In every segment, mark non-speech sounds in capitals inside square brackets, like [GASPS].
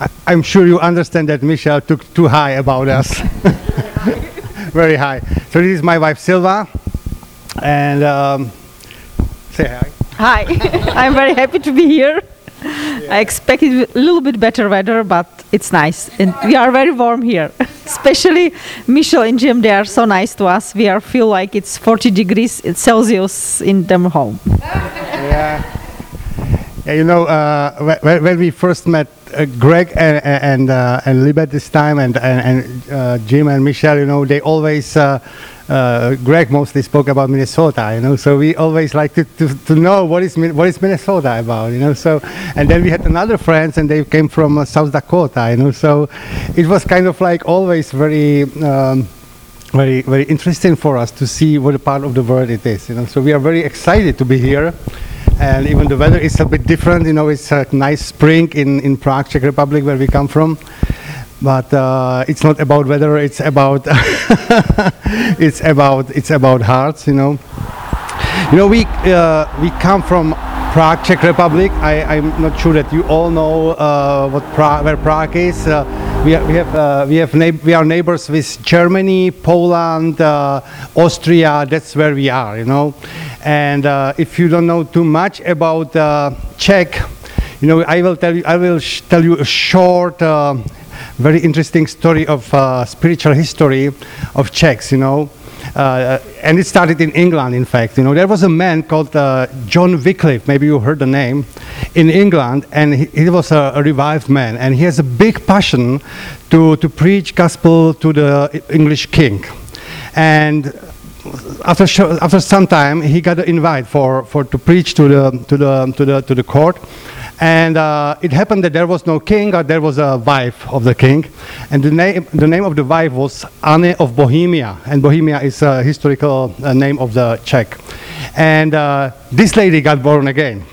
I- I'm sure you understand that Michelle took too high about us. [LAUGHS] Very high. So this is my wife Silva, and um, say hi. Hi, [LAUGHS] I'm very happy to be here. I expected a little bit better weather, but it's nice. And we are very warm here. [LAUGHS] Especially Michelle and Jim, they are so nice to us. We are feel like it's 40 degrees Celsius in them home. Yeah. Yeah, you know, uh, when, when we first met uh, Greg and and uh, and Libet this time, and and, and uh, Jim and Michelle, you know, they always. Uh, uh, Greg mostly spoke about Minnesota, you know, so we always like to, to, to know what is what is Minnesota about, you know. So, and then we had another friends, and they came from South Dakota, you know. So, it was kind of like always very. Um, very very interesting for us to see what part of the world it is you know so we are very excited to be here and even the weather is a bit different you know it's a nice spring in in prague czech republic where we come from but uh, it's not about weather it's about [LAUGHS] it's about it's about hearts you know you know we uh, we come from Prague, Czech Republic. I, I'm not sure that you all know uh, what Prague, where Prague is. We, we have uh, we have we are neighbors with Germany, Poland, uh, Austria. That's where we are, you know. And uh, if you don't know too much about uh, Czech, you know, I will tell you. I will sh- tell you a short. Uh, very interesting story of uh, spiritual history of Czechs, you know. Uh, and it started in England, in fact. You know, there was a man called uh, John Wycliffe, maybe you heard the name, in England, and he, he was a, a revived man, and he has a big passion to, to preach gospel to the English king. And after, after some time, he got an invite for, for to preach to the, to the, to the, to the court. And uh, it happened that there was no king, or there was a wife of the king. And the name, the name of the wife was Anne of Bohemia. And Bohemia is a historical uh, name of the Czech. And uh, this lady got born again.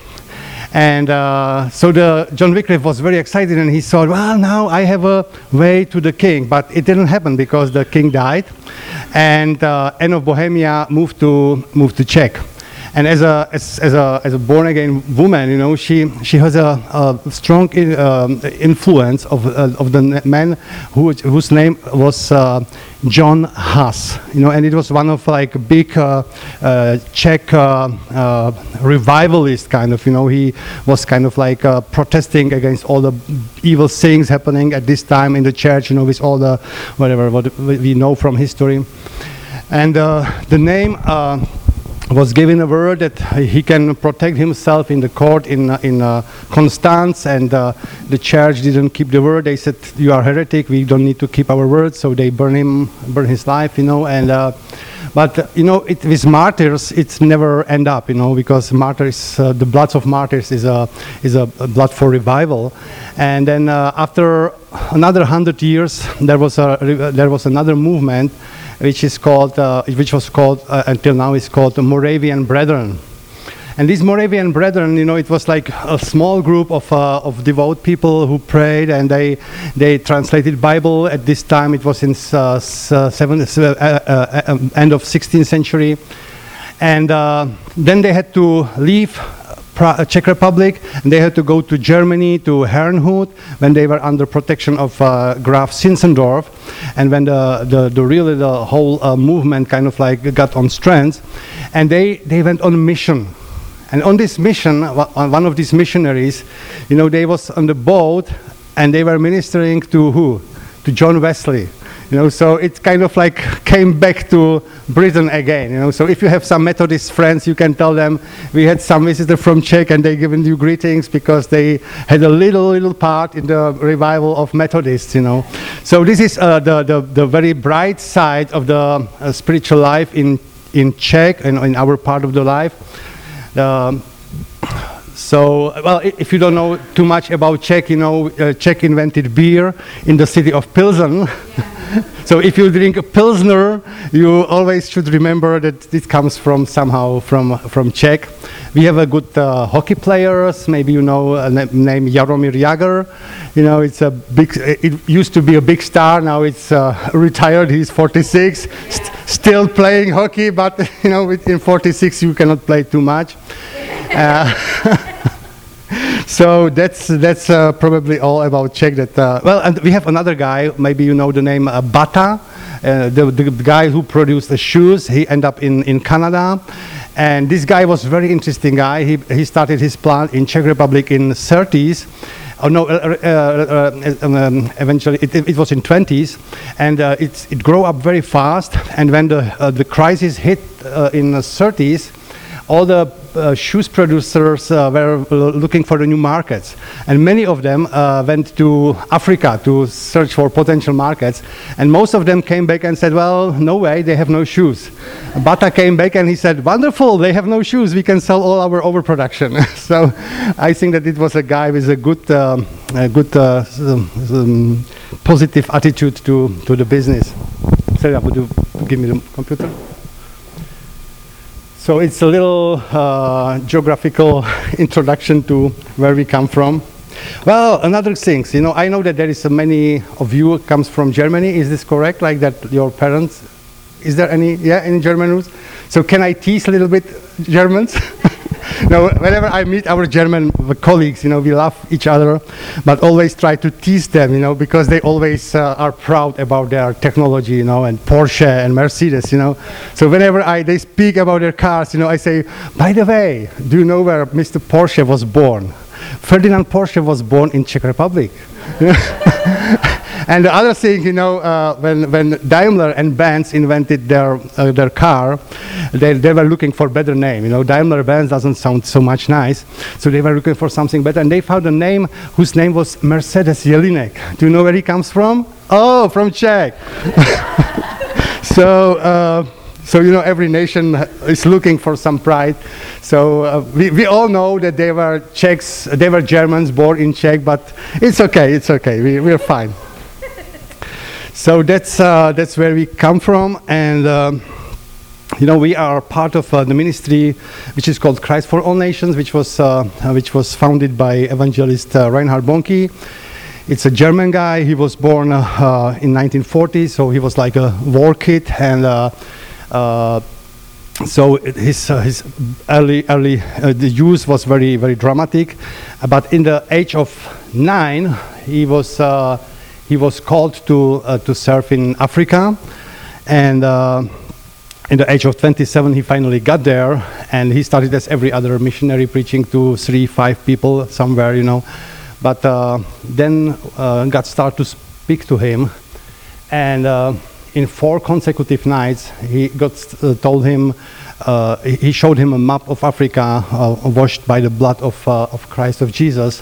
And uh, so the John Wycliffe was very excited, and he thought, "Well, now I have a way to the king." But it didn't happen because the king died, and uh, Anne of Bohemia moved to moved to Czech. And as a as, as a as a born again woman, you know, she she has a, a strong in, um, influence of uh, of the man who, whose name was uh, John Huss. You know, and it was one of like big uh, uh, Czech uh, uh, revivalist kind of. You know, he was kind of like protesting against all the evil things happening at this time in the church. You know, with all the whatever what we know from history, and the name. Was given a word that he can protect himself in the court in uh, in uh, Constance, and uh, the church didn't keep the word. They said, "You are heretic. We don't need to keep our word." So they burn him, burn his life, you know. And uh, but you know, it, with martyrs, it's never end up, you know, because martyrs, uh, the blood of martyrs is a is a, a blood for revival. And then uh, after another hundred years, there was a there was another movement which is called, uh, which was called uh, until now is called the Moravian Brethren. And these Moravian Brethren, you know, it was like a small group of, uh, of devout people who prayed and they, they translated Bible. At this time, it was in uh, uh, seven, uh, um, end of 16th century. And then they had to leave Czech Republic, and they had to go to Germany, to Herrnhut, when they were under protection of uh, Graf Zinzendorf, and when the, the, the really the whole uh, movement kind of like got on strength, and they, they went on a mission. And on this mission, on one of these missionaries, you know, they was on the boat, and they were ministering to who? To John Wesley. You know, so it kind of like [LAUGHS] came back to Britain again. You know, so if you have some Methodist friends, you can tell them we had some visitor from Czech and they given you greetings because they had a little little part in the revival of Methodists. You know, so this is uh, the, the the very bright side of the uh, spiritual life in in Czech and in our part of the life. Um, so, well, if you don't know too much about Czech, you know, uh, Czech invented beer in the city of Pilsen. [LAUGHS] so, if you drink a Pilsner, you always should remember that this comes from somehow from, from Czech. We have a good uh, hockey players. Maybe you know a na- name Jaromir Jagr. You know, it's a big. It used to be a big star. Now it's uh, [LAUGHS] retired. He's 46, st- still playing hockey. But [LAUGHS] you know, in 46 you cannot play too much. Uh, so that's that's uh, probably all about Czech. That uh, well, and we have another guy. Maybe you know the name uh, Bata, uh, the, the guy who produced the shoes. He ended up in in Canada, and this guy was very interesting guy. He he started his plant in Czech Republic in 30s. Oh no! Uh, uh, uh, um, eventually, it, it, was in 20s, and it it grew up very fast. And when the the crisis hit in the 30s, all the uh, shoes producers uh, were looking for the new markets. And many of them uh, went to Africa to search for potential markets. And most of them came back and said, well, no way, they have no shoes. Bata came back and he said, wonderful, they have no shoes, we can sell all our overproduction. [LAUGHS] so I think that it was a guy with a good, um, a good uh, um, positive attitude to, to the business. Sarah, would you give me the computer? So it's a little uh, geographical [LAUGHS] introduction to where we come from. Well, another thing, you know, I know that there is many of you comes from Germany. Is this correct? Like that, your parents? Is there any? Yeah, any German So can I tease a little bit Germans? [LAUGHS] no, whenever I meet our German colleagues, you know, we love each other, but always try to tease them, you know, because they always uh, are proud about their technology, you know, and Porsche and Mercedes, you know. So whenever I, they speak about their cars, you know, I say, by the way, do you know where Mr. Porsche was born? Ferdinand Porsche was born in Czech Republic. [LAUGHS] And the other thing, you know, uh, when, when Daimler and Benz invented their, uh, their car, they, they were looking for better name. You know, Daimler Benz doesn't sound so much nice, so they were looking for something better. And they found a name whose name was Mercedes Jellinek. Do you know where he comes from? Oh, from Czech. [LAUGHS] so, uh, so you know, every nation is looking for some pride. So uh, we, we all know that they were Czechs, they were Germans born in Czech, but it's okay, it's okay, we, we're fine. So that's, uh, that's where we come from. And, um, you know, we are part of uh, the ministry which is called Christ for All Nations, which was, uh, which was founded by evangelist uh, Reinhard Bonnke. It's a German guy. He was born uh, uh, in 1940, so he was like a war kid. And so his, uh, his early, early uh, the youth was very, very dramatic. But in the age of nine, he was uh, he was called to, uh, to serve in Africa. And uh, in the age of 27, he finally got there. And he started as every other missionary, preaching to three, five people somewhere, you know. But uh, then uh, God started to speak to him. And uh, in four consecutive nights, he got uh, told him, he showed him a map of Africa washed by the blood of, of Christ, of Jesus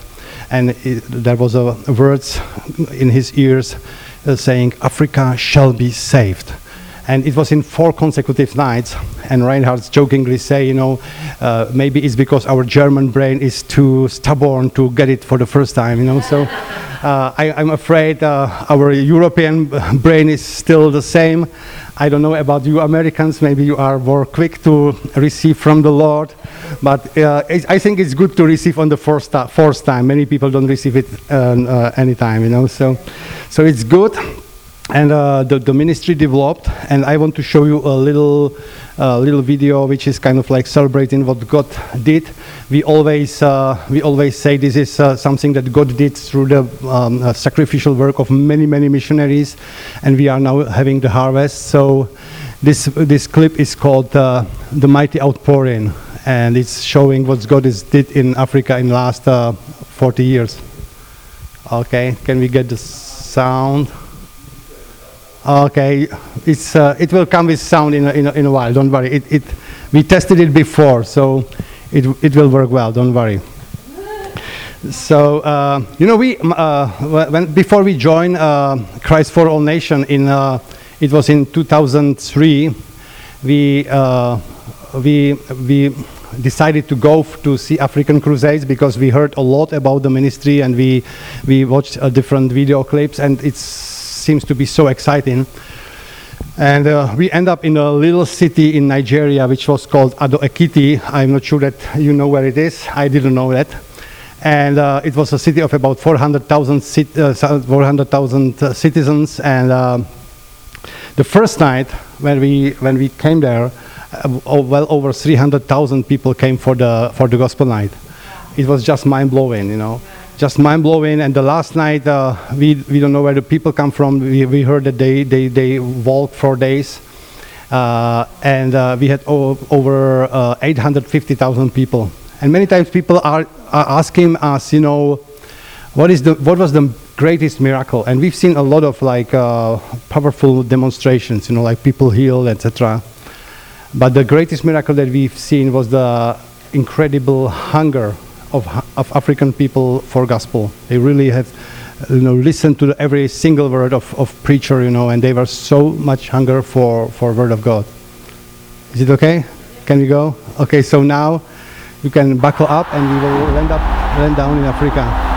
and it, there was a words in his ears uh, saying, Africa shall be saved. And it was in four consecutive nights. And Reinhard jokingly say, you know, uh, maybe it's because our German brain is too stubborn to get it for the first time, you know. So [LAUGHS] I, am afraid uh, our European brain is still the same. I don't know about you Americans, maybe you are more quick to receive from the Lord, but uh, I think it's good to receive on the first, fourth time. Many people don't receive it uh, uh, anytime, you know, so, so it's good. And uh, the, the ministry developed, and I want to show you a little uh, little video which is kind of like celebrating what God did. We always uh, we always say this is uh, something that God did through the um, uh, sacrificial work of many many missionaries, and we are now having the harvest. So this this clip is called uh, the mighty outpouring, and it's showing what God has did in Africa in the last uh, 40 years. Okay, can we get the sound? Okay, it's, uh, it will come with sound in a, in a, in a while, don't worry. It, it, we tested it before, so it, it will work well, don't worry. So, uh, you know, we, uh, when, before we joined uh, Christ for All Nation, in, uh, it was in 2003, we, uh, we, we decided to go to see African Crusades because we heard a lot about the ministry and we, we watched different video clips and it's seems to be so exciting. And uh, we end up in a little city in Nigeria, which was called Ado Ekiti. I'm not sure that you know where it is. I didn't know that. And uh, it was a city of about 400,000 cit- uh, 400,000 uh, citizens. And uh, the first night when we, when we came there, uh, well over 300,000 people came for the, for the gospel night it was just mind blowing, you know, just mind blowing. And the last night, uh, we we don't know where the people come from. We, we heard that they they they walked for days, uh, and uh, we had over uh, 850,000 people. And many times people are, are asking us, you know, what is the what was the greatest miracle? And we've seen a lot of like uh, powerful demonstrations, you know, like people healed, etc. But the greatest miracle that we've seen was the incredible hunger of, of African people for gospel. They really have, you know, listened to every single word of, of preacher, you know, and they were so much hunger for, for word of God. Is it okay? Can we go? Okay, so now you can buckle up and we will land up, land down in Africa.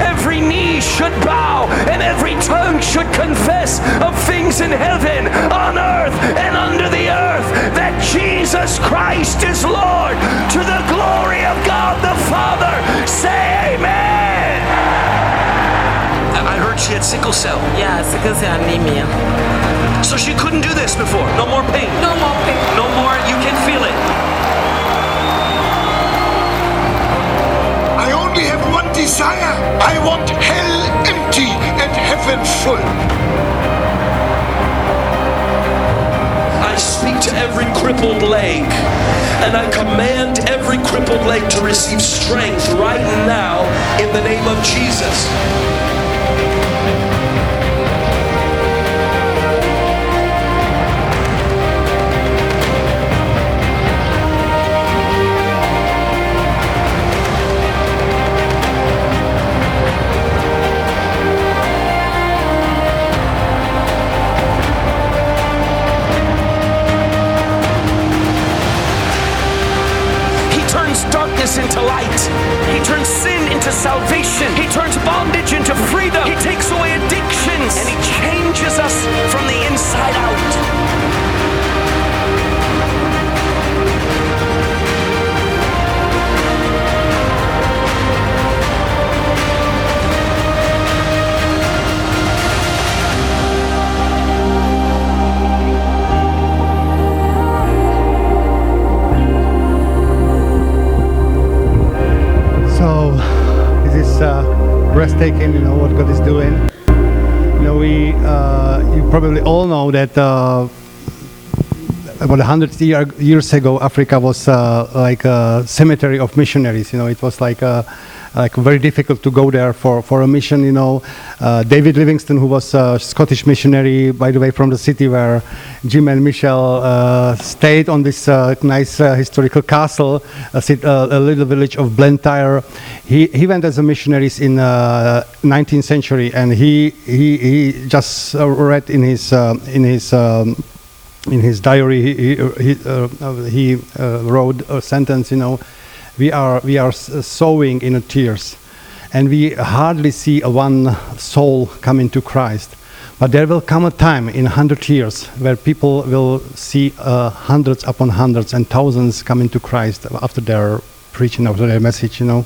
Every knee should bow and every tongue should confess of things in heaven, on earth, and under the earth that Jesus Christ is Lord to the glory of God the Father. Say amen. I heard she had sickle cell, Yeah, sickle cell anemia. so she couldn't do this before. No more pain. No more pain. No more, you can feel it. Desire. I want hell empty and heaven full. I speak to every crippled leg and I command every crippled leg to receive strength right now in the name of Jesus. Into light. He turns sin into salvation. He turns bondage into freedom. He takes away addictions and he changes us from the inside out. Breathtaking, you know, what God is doing. You know, we, uh, you probably all know that uh, about a hundred year, years ago, Africa was uh, like a cemetery of missionaries. You know, it was like uh, like very difficult to go there for, for a mission. You know, uh, David Livingstone, who was a Scottish missionary, by the way, from the city where Jim and Michelle uh, stayed on this uh, nice uh, historical castle, a, uh, a little village of Blantyre. He, he went as a missionary in uh, 19th century, and he he, he just read in his in his um, in his diary he he, he, uh, he uh, wrote a sentence you know we are we are sowing in tears. And we hardly see one soul coming to christ. But there will come a time in 100 years where people will see uh, hundreds upon hundreds and thousands coming to christ after their preaching after their message you know.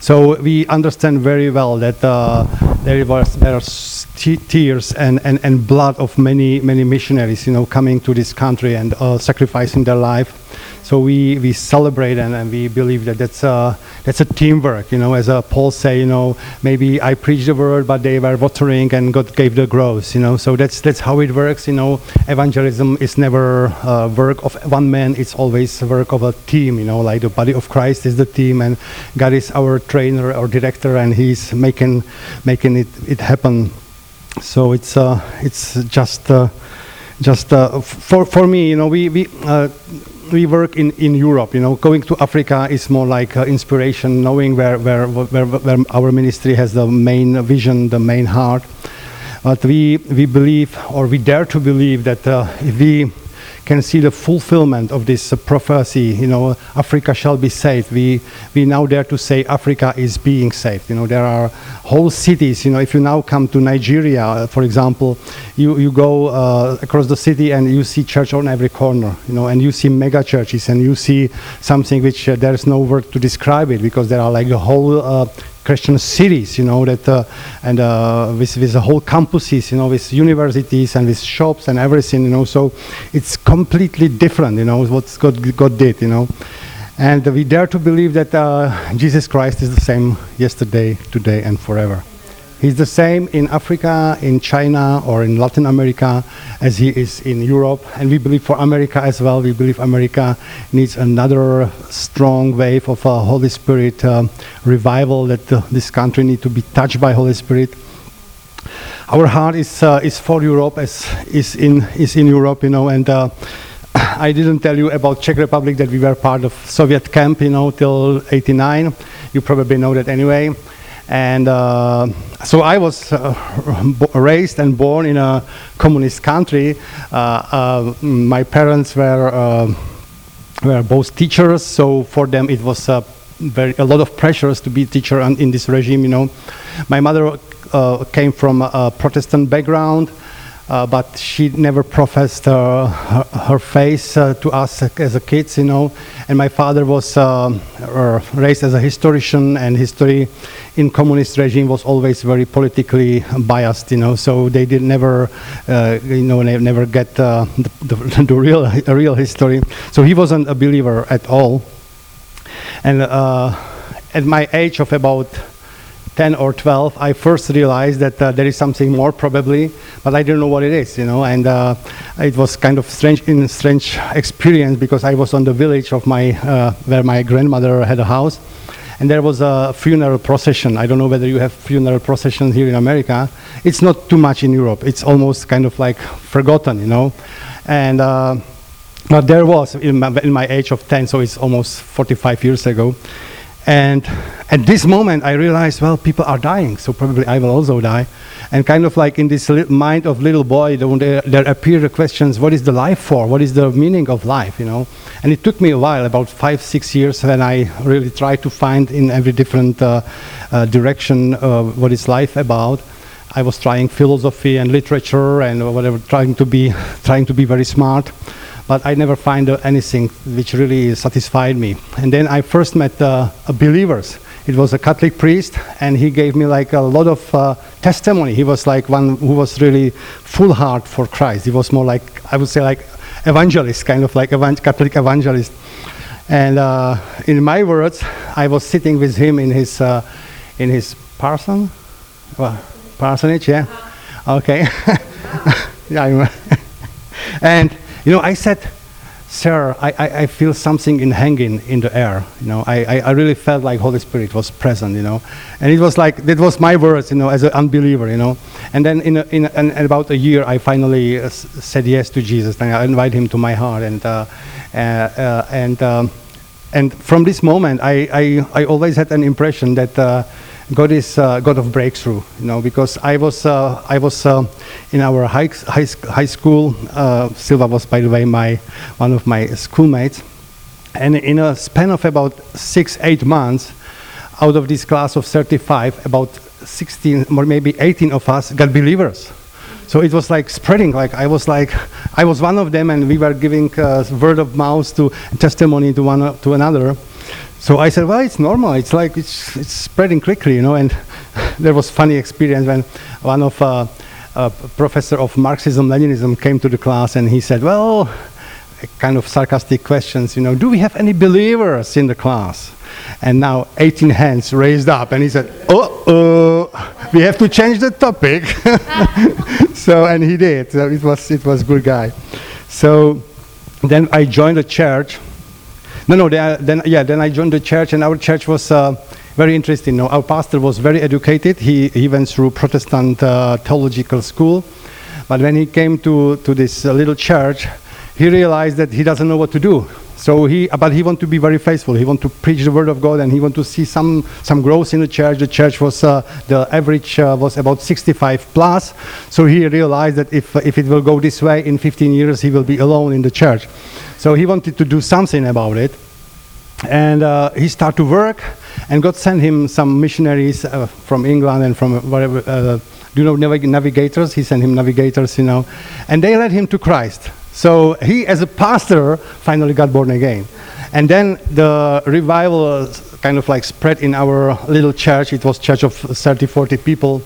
So we understand very well that uh, there was there tears and, and, and blood of many many missionaries, you know, coming to this country and uh, sacrificing their life. So we, we celebrate and, and we believe that that's a, that's a teamwork, you know, as uh, Paul say, you know, maybe I preach the word, but they were watering and God gave the growth, you know. So that's, that's how it works, you know. Evangelism is never uh, work of one man, it's always work of a team, you know, like the body of Christ is the team and God is our trainer or director and he's making, making it, it happen. So it's, uh, it's just, uh, just uh, for, for me, you know, we, we, uh, we work in, in Europe, you know, going to Africa is more like uh, inspiration, knowing where, where, where, where our ministry has the main vision, the main heart. But we, we believe, or we dare to believe, that uh, if we can see the fulfillment of this prophecy, you know, Africa shall be saved. We, we now dare to say Africa is being saved. You know, there are whole cities, you know, if you now come to Nigeria, uh, for example, you, you go uh, across the city and you see church on every corner, you know, and you see mega churches and you see something which uh, there is no word to describe it because there are like a whole uh, Christian cities, you know, that uh, and uh, with with the whole campuses, you know, with universities and with shops and everything, you know. So it's completely different, you know, what God, God did, you know. And we dare to believe that uh, Jesus Christ is the same yesterday, today, and forever. He's the same in Africa, in China, or in Latin America as he is in Europe. And we believe for America as well, we believe America needs another strong wave of uh, Holy Spirit um, revival, that uh, this country needs to be touched by Holy Spirit. Our heart is, uh, is for Europe, as is in, is in Europe, you know, and uh, [CLEARS THROAT] I didn't tell you about Czech Republic that we were part of Soviet camp, you know, till 89. You probably know that anyway. And uh, so I was uh, raised and born in a communist country. Uh, uh, my parents were were both teachers, so for them it was very a lot of pressures to be teacher in this regime. You know, my mother came from a, Protestant background. Uh, but she never professed uh, her, her face uh, to us as a kids, you know. And my father was uh, raised as a historian, and history in communist regime was always very politically biased, you know. So they did never, uh, you know, never get uh, the, the, [LAUGHS] the real, real history. So he wasn't a believer at all. And uh, at my age of about 10 or 12, I first realized that uh, there is something more probably, but I didn't know what it is, you know. And uh, it was kind of strange, in strange experience because I was on the village of my, uh, where my grandmother had a house, and there was a funeral procession. I don't know whether you have funeral processions here in America. It's not too much in Europe. It's almost kind of like forgotten, you know. And uh, but there was in my, in my age of 10, so it's almost 45 years ago. And at this moment, I realized, well, people are dying, so probably I will also die. And kind of like in this mind of little boy, there, there, there appear the questions, what is the life for? What is the meaning of life, you know? And it took me a while, about five, six years, when I really tried to find in every different uh, uh, direction uh, what is life about. I was trying philosophy and literature and whatever, trying to be, trying to be very smart but I never find anything which really satisfied me. And then I first met uh, believers. It was a Catholic priest, and he gave me like a lot of uh, testimony. He was like one who was really full heart for Christ. He was more like I would say like evangelist, kind of like evan- Catholic evangelist. And uh, in my words, I was sitting with him in his uh, in his parson, well, parsonage, yeah. Okay. [LAUGHS] yeah. [LAUGHS] And you know, I said, Sir, I, I, I feel something in hanging in the air. You know, I, I, I really felt like Holy Spirit was present. You know, and it was like that was my words. You know, as an unbeliever. You know, and then in, a, in, a, in about a year, I finally uh, s- said yes to Jesus, and I invited him to my heart. And uh, uh, uh, and um, and from this moment, I, I, I always had an impression that uh, God is uh, God of breakthrough, you know, because I was uh, I was uh, in our high, high, high school. Uh, Silva was, by the way, my one of my schoolmates, and in a span of about six eight months, out of this class of 35, about 16 or maybe 18 of us got believers. So it was like spreading. Like I was like, I was one of them, and we were giving uh, word of mouth to testimony to one to another. So I said, well, it's normal. It's like it's, it's spreading quickly, you know. And [LAUGHS] there was funny experience when one of uh, a professor of Marxism Leninism came to the class, and he said, well, kind of sarcastic questions, you know, do we have any believers in the class? And now 18 hands raised up, and he said, oh, we have to change the topic. [LAUGHS] so, and he did. So it was, it was good guy. So then I joined the church. No, no, then, then yeah, then I joined the church, and our church was uh, very interesting. Our pastor was very educated. He, he went through Protestant uh, theological school. But when he came to, to this uh, little church, he realized that he doesn't know what to do. So he, but he wanted to be very faithful. He wanted to preach the word of God, and he wanted to see some some growth in the church. The church was uh, the average uh, was about 65 plus. So he realized that if if it will go this way in 15 years, he will be alone in the church. So he wanted to do something about it, and uh, he started to work. And God sent him some missionaries uh, from England and from whatever. Uh, do you know navigators? He sent him navigators, you know, and they led him to Christ. So he, as a pastor, finally got born again. And then the revival kind of like spread in our little church. It was church of 30, 40 people.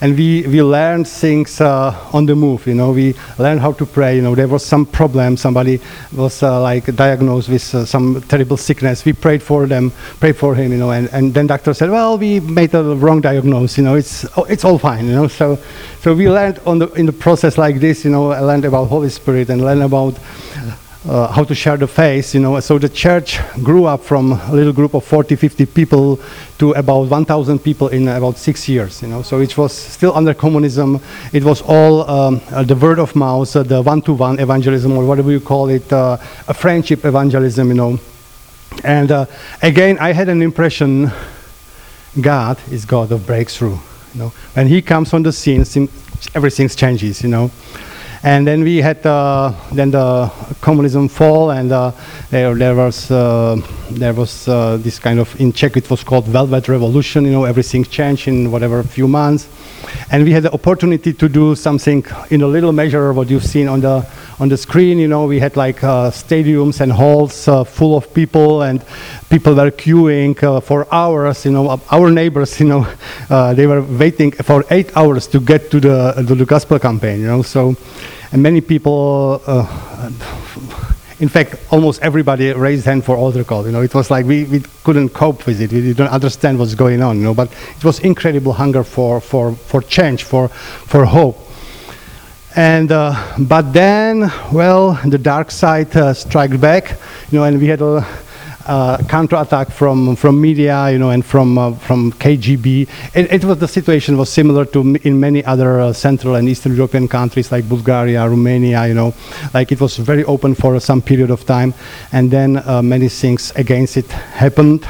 And we, we learned things uh, on the move, you know. We learned how to pray, you know. There was some problem. Somebody was uh, like diagnosed with uh, some terrible sickness. We prayed for them, prayed for him, you know. And, and then doctor said, well, we made a wrong diagnosis, you know. It's, oh, it's all fine, you know. So, so we learned on the, in the process like this, you know, I learned about Holy Spirit and learned about uh, how to share the faith, you know. So the church grew up from a little group of 40, 50 people to about 1,000 people in about six years, you know. So it was still under communism. It was all um, uh, the word of mouth, uh, the one-to-one evangelism, or whatever you call it, uh, a friendship evangelism, you know. And uh, again, I had an impression God is God of breakthrough. You know, when He comes on the scene, everything changes. You know, and then we had uh, then the communism fall, and uh, there there was uh, there was uh, this kind of in Czech it was called Velvet Revolution. You know, everything changed in whatever few months, and we had the opportunity to do something in a little measure what you've seen on the on the screen. You know, we had like uh, stadiums and halls uh, full of people, and people were queuing uh, for hours. You know, our neighbors, you know, [LAUGHS] uh, they were waiting for eight hours to get to the to the gospel campaign. You know, so and many people. Uh, in fact, almost everybody raised hand for altar call. You know, it was like we, we couldn't cope with it. We didn't understand what's going on. You know, but it was incredible hunger for for for change, for for hope. And uh, but then, well, the dark side uh, struck back, you know, and we had a uh, counterattack from from media, you know, and from uh, from KGB. It, it was the situation was similar to m- in many other uh, Central and Eastern European countries like Bulgaria, Romania, you know, like it was very open for some period of time, and then uh, many things against it happened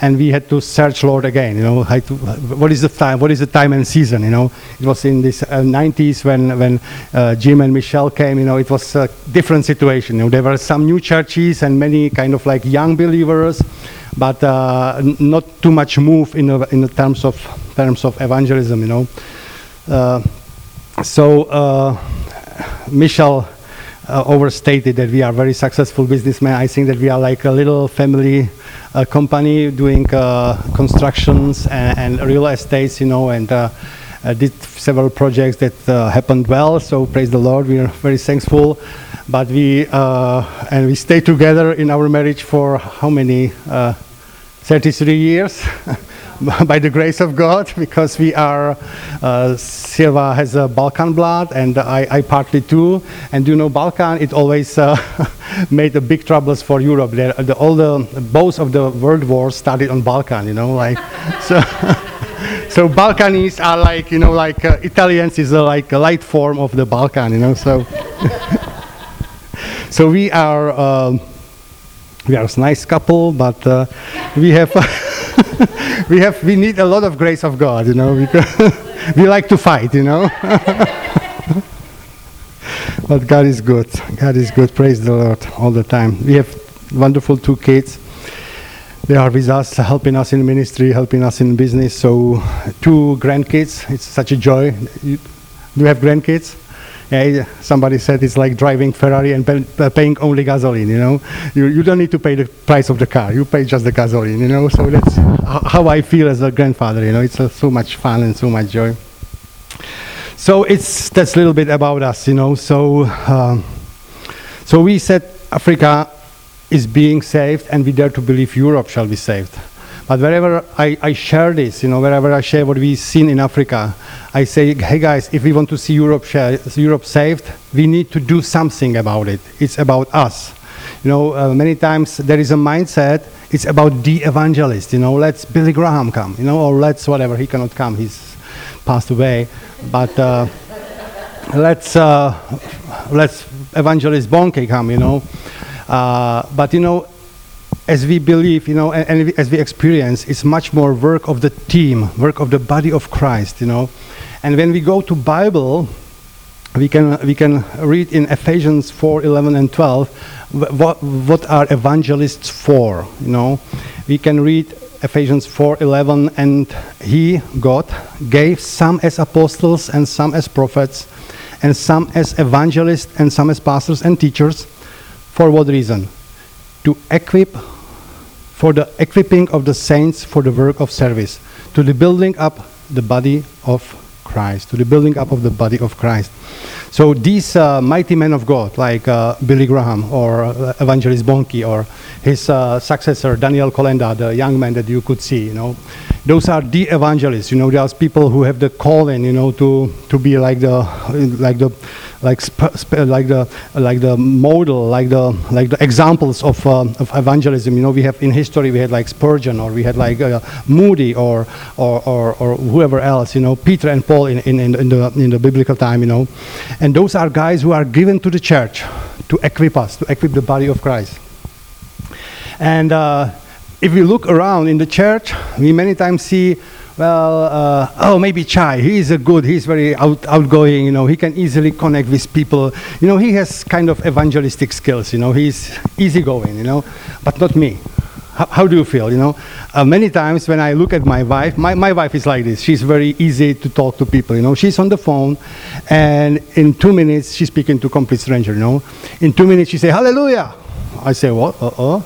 and we had to search Lord again. You know, to, what is the time? What is the time and season? You know, it was in this uh, 90s when when uh, Jim and Michelle came. You know, it was a different situation. You know, there were some new churches and many kind of like young believers, but uh, not too much move in the, in the terms of terms of evangelism. You know, uh, so uh, Michelle uh, overstated that we are very successful businessmen. I think that we are like a little family uh, company doing uh, constructions and, and real estates, you know, and uh, uh, did several projects that uh, happened well. So praise the Lord, we are very thankful. But we and we stay together in our marriage for how many? Uh, 33 years [LAUGHS] [LAUGHS] by the grace of God because we are, uh, Silva has a Balkan blood and I, I partly too. And you know, Balkan, it always uh, [LAUGHS] made a big troubles for Europe. The, all the, both of the world wars started on Balkan, you know, like, [LAUGHS] so. So Balkanists are like, you know, like uh, Italians is a, like a light form of the Balkan, you know. So, so we are um, we are a nice couple, but uh, we have [LAUGHS] we have we need a lot of grace of God, you know, because [LAUGHS] we like to fight, you know. [LAUGHS] but God is good. God is good. Praise the Lord all the time. We have wonderful two kids. They are with us, helping us in ministry, helping us in business. So, two grandkids. It's such a joy. You, do you have grandkids? Yeah, somebody said it's like driving Ferrari and pay, uh, paying only gasoline. You know, you, you don't need to pay the price of the car. You pay just the gasoline. You know, so that's how I feel as a grandfather. You know, it's uh, so much fun and so much joy. So it's that's a little bit about us. You know, so um, so we said Africa is being saved, and we dare to believe Europe shall be saved. But wherever I, I share this, you know, wherever I share what we've seen in Africa, I say, hey guys, if we want to see Europe, share, Europe saved, we need to do something about it. It's about us. You know, uh, many times there is a mindset, it's about the evangelist, you know, let's Billy Graham come, you know, or let's whatever, he cannot come, he's passed away. But uh, let's, uh, let's evangelist Bonnke come, you know. Uh, but, you know, as we believe, you know, and, and as we experience, it's much more work of the team, work of the body of Christ, you know. And when we go to Bible, we can we can read in Ephesians 4, 11 and 12 what what are evangelists for, you know. We can read Ephesians 4, 11 and he God gave some as apostles and some as prophets and some as evangelists and some as pastors and teachers for what reason? To equip for the equipping of the saints for the work of service, to the building up the body of Christ, to the building up of the body of Christ. So these uh, mighty men of God, like uh, Billy Graham or uh, Evangelist Bonnke or his uh, successor Daniel Kolenda, the young man that you could see, you know, those are the evangelists. You know, there's people who have the calling, you know, to to be like the like the like like the like the model, like the like the examples of uh, of evangelism. You know, we have in history we had like Spurgeon, or we had like uh, Moody, or or, or or whoever else. You know, Peter and Paul in, in, in, in the in the biblical time. You know, and those are guys who are given to the church to equip us, to equip the body of Christ. And uh, if we look around in the church, we many times see, well, uh, oh, maybe Chai, he's a good, he's very out, outgoing, you know, he can easily connect with people. You know, he has kind of evangelistic skills, you know, he's easygoing, you know, but not me. How, how do you feel, you know? Uh, many times when I look at my wife, my, my wife is like this. She's very easy to talk to people, you know. She's on the phone, and in two minutes, she's speaking to complete stranger, you know. In two minutes, she say, hallelujah. I say, what? Uh-oh.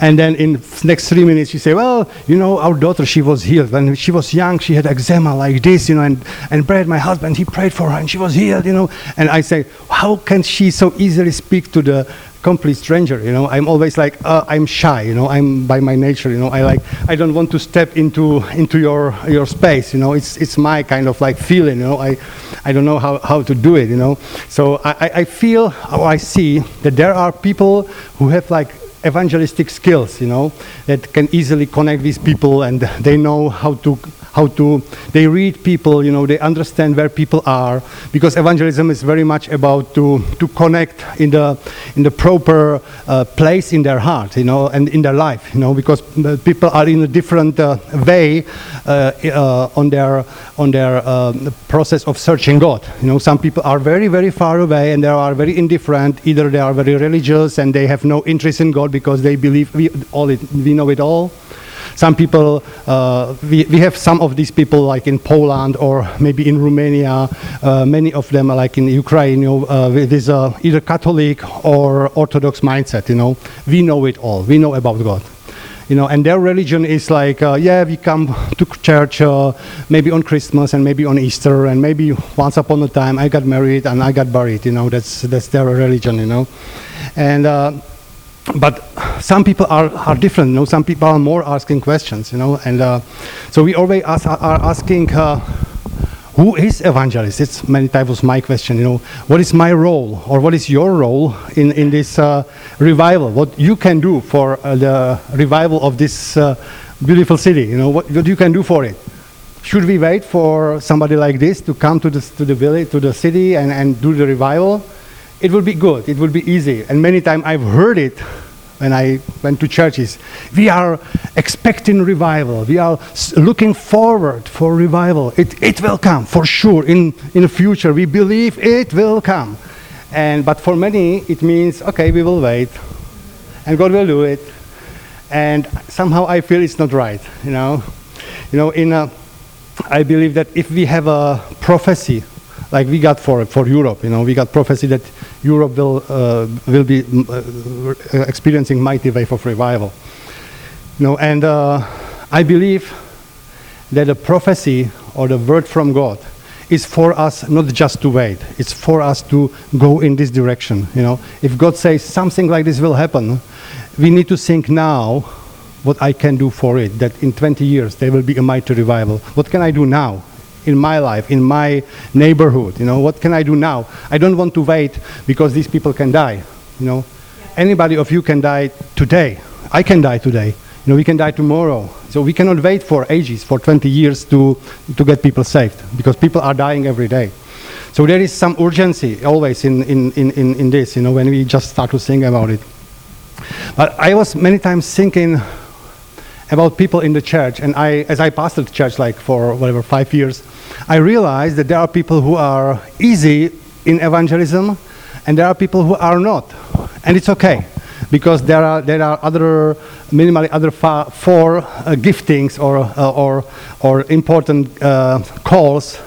And then in next three minutes, she say, well, you know, our daughter, she was healed. When she was young, she had eczema like this, you know, and, and Brad, my husband, he prayed for her and she was healed, you know. And I say, how can she so easily speak to the complete stranger, you know? I'm always like, uh, I'm shy, you know, I'm by my nature, you know, I like, I don't want to step into, into your, your space, you know, it's, it's my kind of like feeling, you know, I, I don't know how, how to do it, you know. So I, I- I feel, or I see that there are people who have like evangelistic skills, you know, that can easily connect with people and [LAUGHS] they know how to how to they read people, you know, they understand where people are because evangelism is very much about to to connect in the in the proper uh, place in their heart, you know, and in their life, you know, because uh, people are in a different uh, way uh, uh, on their on their um, process of searching God. You know, some people are very very far away and they are very indifferent. Either they are very religious and they have no interest in God because they believe we all it, we know it all. Some people, uh, we, we have some of these people like in Poland or maybe in Romania. Uh, many of them are like in Ukraine, you know, uh, with this either Catholic or Orthodox mindset. You know, we know it all. We know about God. You know, and their religion is like, uh, yeah, we come to church uh, maybe on Christmas and maybe on Easter and maybe once upon a time I got married and I got buried. You know, that's that's their religion. You know, and. But some people are, are different, you know, some people are more asking questions, you know, and uh, so we always ask, are asking, uh, who is evangelist? It's many times my question, you know, what is my role or what is your role in, in this uh, revival? What you can do for uh, the revival of this uh, beautiful city, you know, what, what you can do for it? Should we wait for somebody like this to come to the, to the village, to the city and, and do the revival? It will be good, it will be easy. And many times I've heard it when I went to churches. We are expecting revival. We are looking forward for revival. It, it will come for sure in, in the future. We believe it will come. And, but for many, it means, okay, we will wait and God will do it. And somehow I feel it's not right, you know. You know, in a, I believe that if we have a prophecy, like we got for for Europe, you know, we got prophecy that Europe will uh, will be uh, experiencing mighty wave of revival. You know, and uh, I believe that a prophecy or the word from God is for us not just to wait. It's for us to go in this direction. You know, if God says something like this will happen, we need to think now what I can do for it. That in 20 years there will be a mighty revival. What can I do now? In my life, in my neighborhood, you know, what can I do now? I don't want to wait because these people can die, you know. Anybody of you can die today. I can die today. You know, we can die tomorrow. So we cannot wait for ages, for 20 years to, to get people saved because people are dying every day. So there is some urgency always in, in, in, in, in this, you know, when we just start to think about it. But I was many times thinking about people in the church, and I, as I pastored the church like for whatever five years, I realized that there are people who are easy in evangelism, and there are people who are not, and it's okay, because there are there are other minimally other fa- four uh, giftings or uh, or or important uh, calls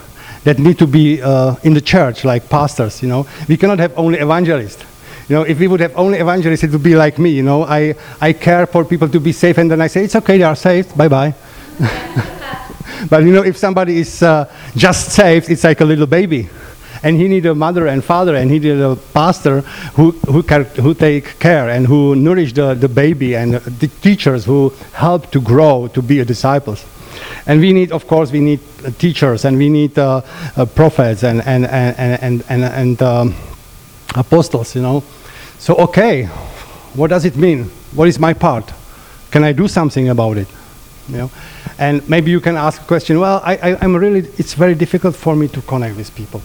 that need to be uh, in the church, like pastors. You know, we cannot have only evangelists. You know, if we would have only evangelists, it would be like me. You know, I, I care for people to be safe, and then I say it's okay, they are saved. Bye bye. [LAUGHS] but you know, if somebody is uh, just saved, it's like a little baby, and he need a mother and father, and he need a pastor who who, who take care and who nourish the, the baby, and the teachers who help to grow to be a disciples. And we need, of course, we need teachers, and we need uh, uh, prophets and and and and and, and um, apostles, you know. So, okay, what does it mean? What is my part? Can I do something about it? You know? And maybe you can ask a question, well, I, I'm really, it's very difficult for me to connect with people.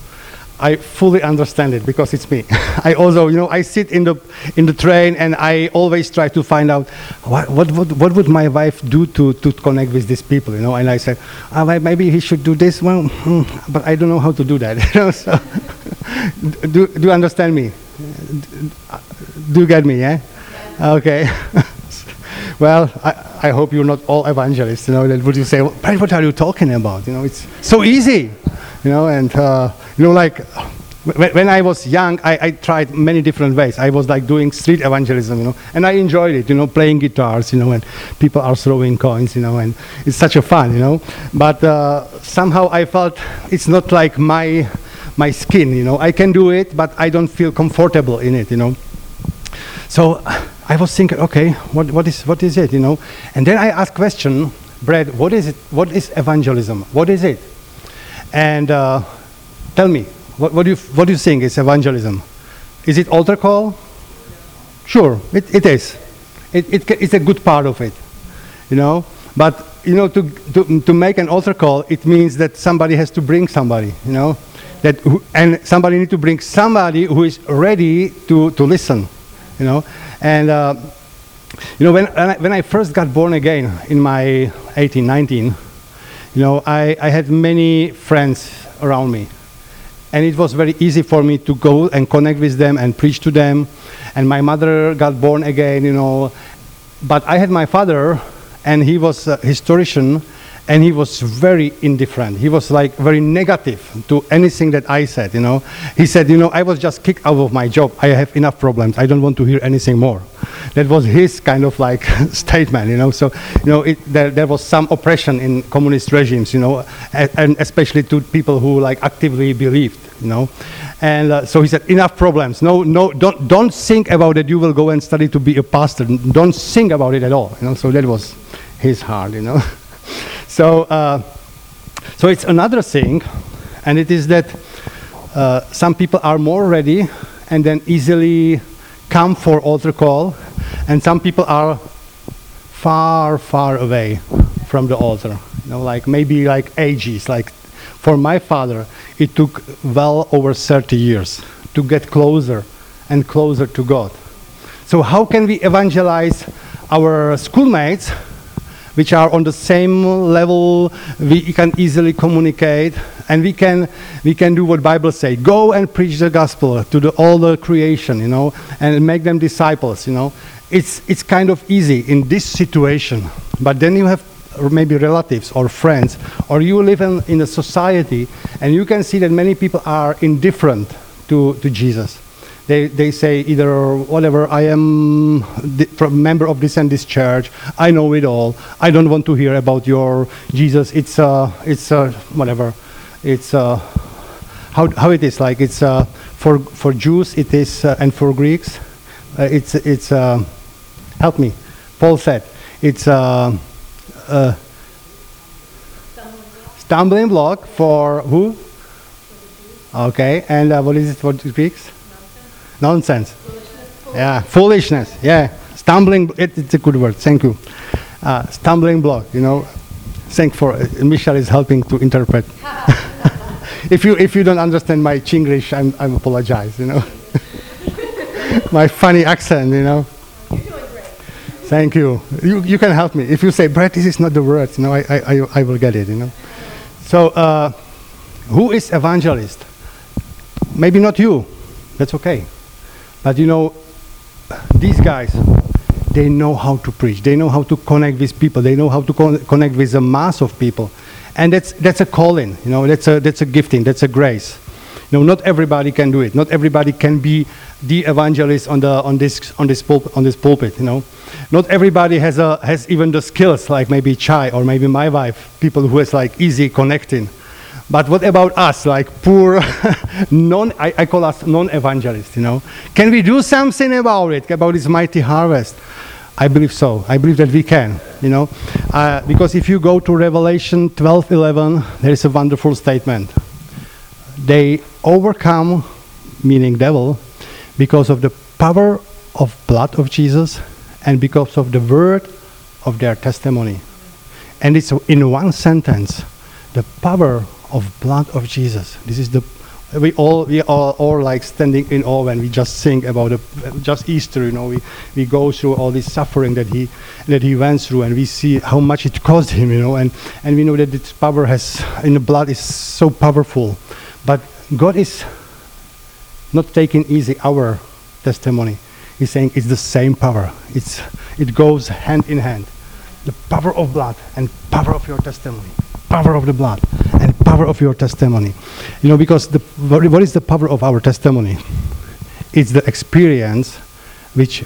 I fully understand it because it's me. [LAUGHS] I also, you know, I sit in the in the train and I always try to find out what what what, what would my wife do to, to connect with these people, you know. And I said, oh, well, maybe he should do this. Well, hmm, but I don't know how to do that. [LAUGHS] You know, so [LAUGHS] do do you understand me? Do get me? Yeah. Okay. [LAUGHS] well, I, I hope you're not all evangelists. You know, that would you say, "Brad, what are you talking about? You know, it's so easy. You know, and uh, you know, like when, when I was young, I, I tried many different ways. I was like doing street evangelism, you know, and I enjoyed it. You know, playing guitars, you know, and people are throwing coins, you know, and it's such a fun, you know. But uh, somehow I felt it's not like my my skin, you know. I can do it, but I don't feel comfortable in it, you know. So I was thinking, okay, what, what is what is it, you know? And then I asked question, Brad, what is it? What is evangelism? What is it? And uh, tell me, what, what do you what do you think is evangelism? Is it altar call? Sure, it, it is. It, it, it's a good part of it, you know. But you know, to, to to make an altar call, it means that somebody has to bring somebody, you know, that and somebody need to bring somebody who is ready to to listen, you know. And uh, you know, when when I, when I first got born again in my 18, 19, you know, I, I had many friends around me. And it was very easy for me to go and connect with them and preach to them. And my mother got born again, you know. But I had my father, and he was a historian, and he was very indifferent. He was like very negative to anything that I said, you know. He said, you know, I was just kicked out of my job. I have enough problems. I don't want to hear anything more. That was his kind of like [LAUGHS] statement, you know. So, you know, it, there, there was some oppression in communist regimes, you know, and, and especially to people who like actively believed, you know. And uh, so he said, enough problems. No, no, don't, don't think about it. You will go and study to be a pastor. Don't think about it at all, you know. So that was his heart, you know. [LAUGHS] So, uh, so it's another thing, and it is that uh, some people are more ready and then easily come for altar call, and some people are far, far away from the altar. You know, like maybe like ages. Like for my father, it took well over 30 years to get closer and closer to God. So how can we evangelize our schoolmates which are on the same level we can easily communicate and we can we can do what bible say go and preach the gospel to the, all the creation you know and make them disciples you know. It's it's kind of easy in this situation but then you have maybe relatives or friends or you live in, in a society and you can see that many people are indifferent to, to jesus they, they say either whatever i am the member of this and this church. I know it all. I don't want to hear about your jesus. It's uh, it's uh, whatever. It's uh, how, how it is like. It's uh, for for Jews it is uh, and for Greeks uh, it's it's uh, help me. Paul said it's uh, uh, stumbling block for who? Okay and what is it for Greeks nonsense yeah foolishness yeah stumbling it, it's a good word thank you uh, stumbling block you know thank for uh, Michelle is helping to interpret [LAUGHS] if you if you don't understand my Chinglish, I'm I'm apologize. You know, [LAUGHS] my funny accent. You know. Thank you. You you can help me if you say, "Brett, this is not the word." You know, I I I, I will get it. You know. So, uh, who is evangelist? Maybe not you. That's okay. But you know, these guys, they know how to preach. They know how to connect with people. They know how to con- connect with a mass of people, and that's that's a calling. You know, that's a that's a gifting. That's a grace. You know, not everybody can do it. Not everybody can be the evangelist on the on this on this pulpit on this pulpit. You know, not everybody has a has even the skills like maybe Chai or maybe my wife. People who is like easy connecting. But what about us, like poor [LAUGHS] non? I, I call us non-evangelists. You know, can we do something about it? About this mighty harvest? I believe so. I believe that we can. You know, uh, because if you go to Revelation 12:11, there is a wonderful statement. They overcome, meaning devil, because of the power of blood of Jesus and because of the word of their testimony. And it's in one sentence, the power of blood of Jesus. This is the we all we all, all like standing in awe when we just think about the, just Easter. You know, we, we go through all this suffering that he that he went through, and we see how much it cost him. You know, and and we know that its power has in the blood is so powerful, but God is not taking easy our testimony. He's saying it's the same power. It's it goes hand in hand. The power of blood and power of your testimony. Power of the blood and power of your testimony. You know, because the what is the power of our testimony? It's the experience which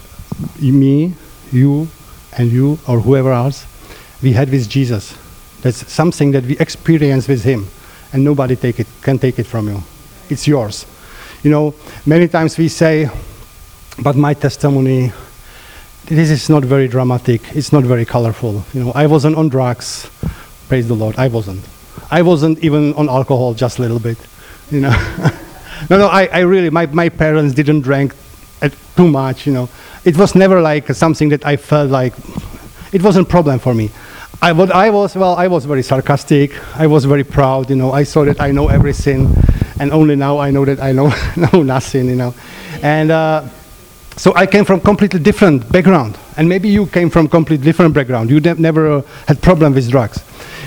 me, you, and you, or whoever else, we had with Jesus. That's something that we experience with Him, and nobody take it can take it from you. It's yours. You know, many times we say, but my testimony this is not very dramatic it's not very colorful you know i wasn't on drugs praise the lord. I wasn't. I wasn't even on alcohol just a little bit you know. [LAUGHS] No no I, I really my, my parents didn't drink too much you know. It was never like something that i felt like it wasn't a problem for me. I, what I was well i was very sarcastic. I was very proud you know. I saw that i know everything and only now i know that i know, [LAUGHS] know nothing you know. And uh, so I came from completely different background, and maybe you came from completely different background. You ne- never uh, had problem with drugs,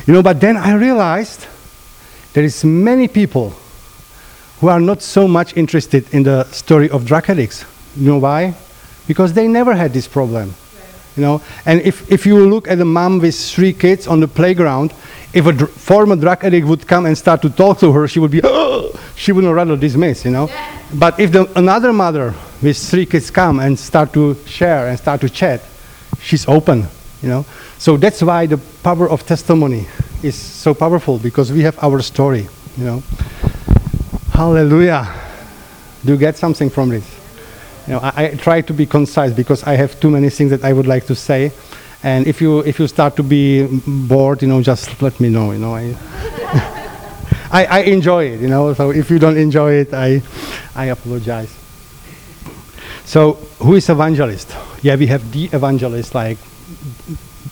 you know. But then I realized there is many people who are not so much interested in the story of drug addicts. You know why? Because they never had this problem, you know. And if if you look at a mom with three kids on the playground, if a dr- former drug addict would come and start to talk to her, she would be, [GASPS] she would rather dismiss, you know. But if the, another mother with three kids come and start to share and start to chat, she's open, you know. So that's why the power of testimony is so powerful because we have our story, you know. Hallelujah. Do you get something from this? You know, I, I try to be concise because I have too many things that I would like to say. And if you if you start to be bored, you know, just let me know. You know, I [LAUGHS] I, I enjoy it. You know, so if you don't enjoy it, I I apologize. So who is evangelist? Yeah, we have the evangelist like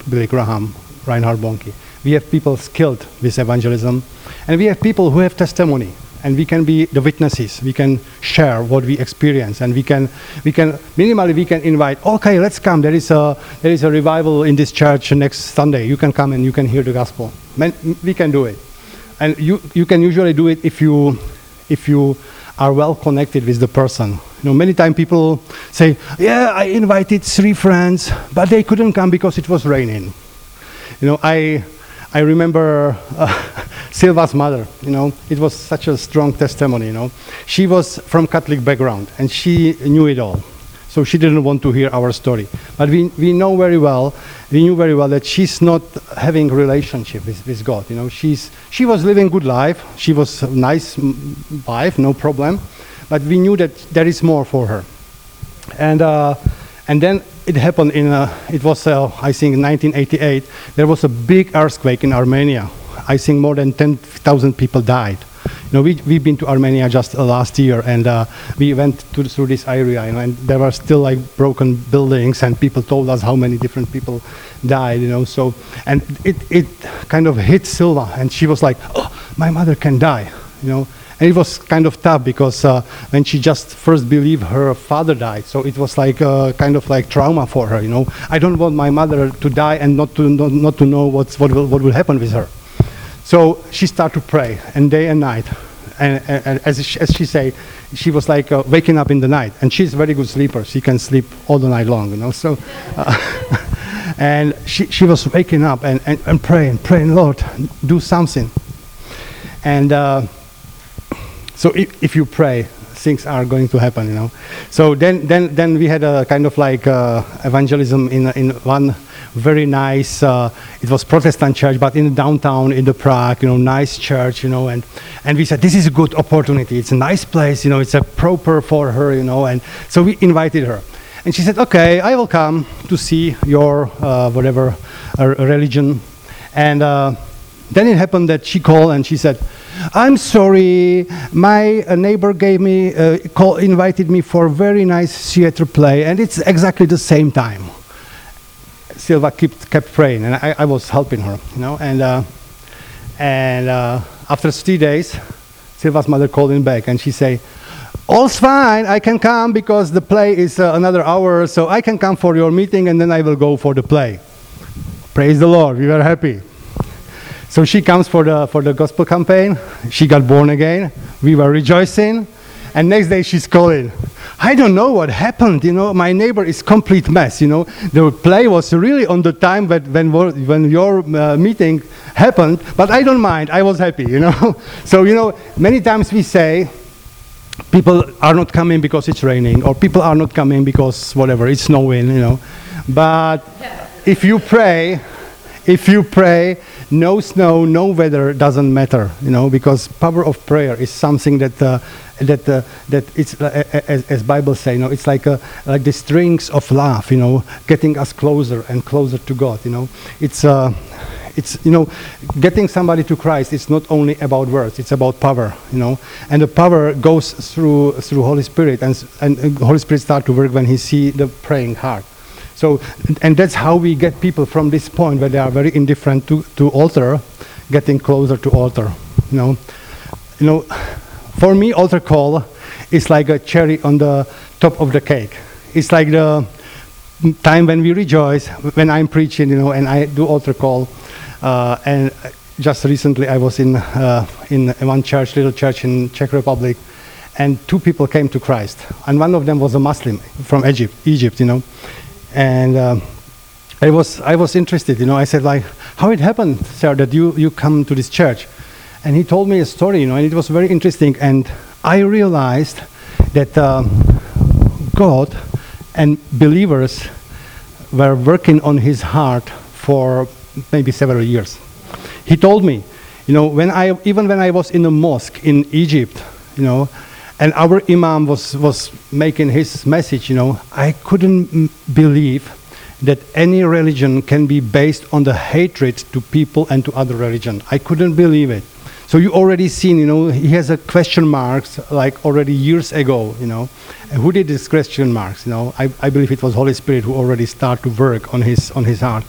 Billy Graham, Reinhard Bonnke. We have people skilled with evangelism, and we have people who have testimony, and we can be the witnesses. We can share what we experience, and we can, we can minimally we can invite. Okay, let's come. There is a there is a revival in this church next Sunday. You can come and you can hear the gospel. Man, we can do it, and you you can usually do it if you if you are well connected with the person. You know, many times people say, "Yeah, I invited three friends, but they couldn't come because it was raining." You know, I I remember uh, [LAUGHS] Silva's mother. You know, it was such a strong testimony. You know, she was from Catholic background and she knew it all. So she didn't want to hear our story. But we, we know very well, we knew very well that she's not having relationship with, with God. You know, she's, she was living good life. She was a nice wife, no problem. But we knew that there is more for her. And, uh, and then it happened in, uh, it was, uh, I think, 1988. There was a big earthquake in Armenia. I think more than 10,000 people died. Know, we, we've been to Armenia just uh, last year, and uh, we went to, through this area, you know, and there were still like broken buildings, and people told us how many different people died, you know. So, and it, it kind of hit Silva, and she was like, "Oh, my mother can die," you know. And it was kind of tough because uh, when she just first believed her father died, so it was like uh, kind of like trauma for her, you know. I don't want my mother to die and not to not, not to know what's, what will what will happen with her. So she started to pray, and day and night. And, and, and as, she, as she she was like uh, waking up in the night. And she's a very good sleeper. She can sleep all the night long, you know. So, uh, [LAUGHS] and she, she was waking up and, and, and praying, praying, Lord, do something. And uh, so if, if you pray, things are going to happen, you know. So then, then, then we had a kind of like uh, evangelism in, in one very nice, uh, it was Protestant church, but in the downtown, in the Prague, you know, nice church, you know, and, and we said, this is a good opportunity. It's a nice place, you know, it's a proper for her, you know, and so we invited her. And she said, okay, I will come to see your, uh, whatever, uh, religion. And uh, then it happened that she called and she said, I'm sorry, my uh, neighbor gave me, uh, call, invited me for a very nice theater play, and it's exactly the same time. Silva kept, kept praying, and I, I was helping her, you know. And, uh, and uh, after three days, Silva's mother called him back, and she said, All's fine, I can come because the play is uh, another hour, so I can come for your meeting, and then I will go for the play. Praise the Lord, we were happy. So she comes for the, for the gospel campaign. She got born again. We were rejoicing. And next day she's calling. I don't know what happened. You know, my neighbor is complete mess. You know, the play was really on the time that when, when your uh, meeting happened, but I don't mind. I was happy, you know. [LAUGHS] so, you know, many times we say, people are not coming because it's raining, or people are not coming because whatever, it's snowing, you know. But if you pray, if you pray, no snow, no weather doesn't matter, you know, because power of prayer is something that uh, that uh, that it's uh, as, as Bible say, you know, it's like a, like the strings of love, you know, getting us closer and closer to God, you know. It's uh, it's you know, getting somebody to Christ. It's not only about words; it's about power, you know. And the power goes through through Holy Spirit, and and Holy Spirit start to work when He see the praying heart. So, and that's how we get people from this point where they are very indifferent to, to altar, getting closer to altar. You know, you know, for me, altar call is like a cherry on the top of the cake. It's like the time when we rejoice, when I'm preaching, you know, and I do altar call. Uh, and just recently, I was in uh, in one church, little church in Czech Republic, and two people came to Christ, and one of them was a Muslim from Egypt, Egypt, you know and uh, I was I was interested. You know, I said like, how it happened, sir, that you you come to this church, and he told me a story. You know, and it was very interesting. And I realized that uh, God and believers were working on his heart for maybe several years. He told me, you know, when I even when I was in a mosque in Egypt, you know, and our imam was, was making his message, you know, I couldn't believe that any religion can be based on the hatred to people and to other religion. I couldn't believe it. So you already seen, you know, he has a question marks like already years ago, you know. And who did these question marks? You know, I, I believe it was Holy Spirit who already started to work on his on his heart.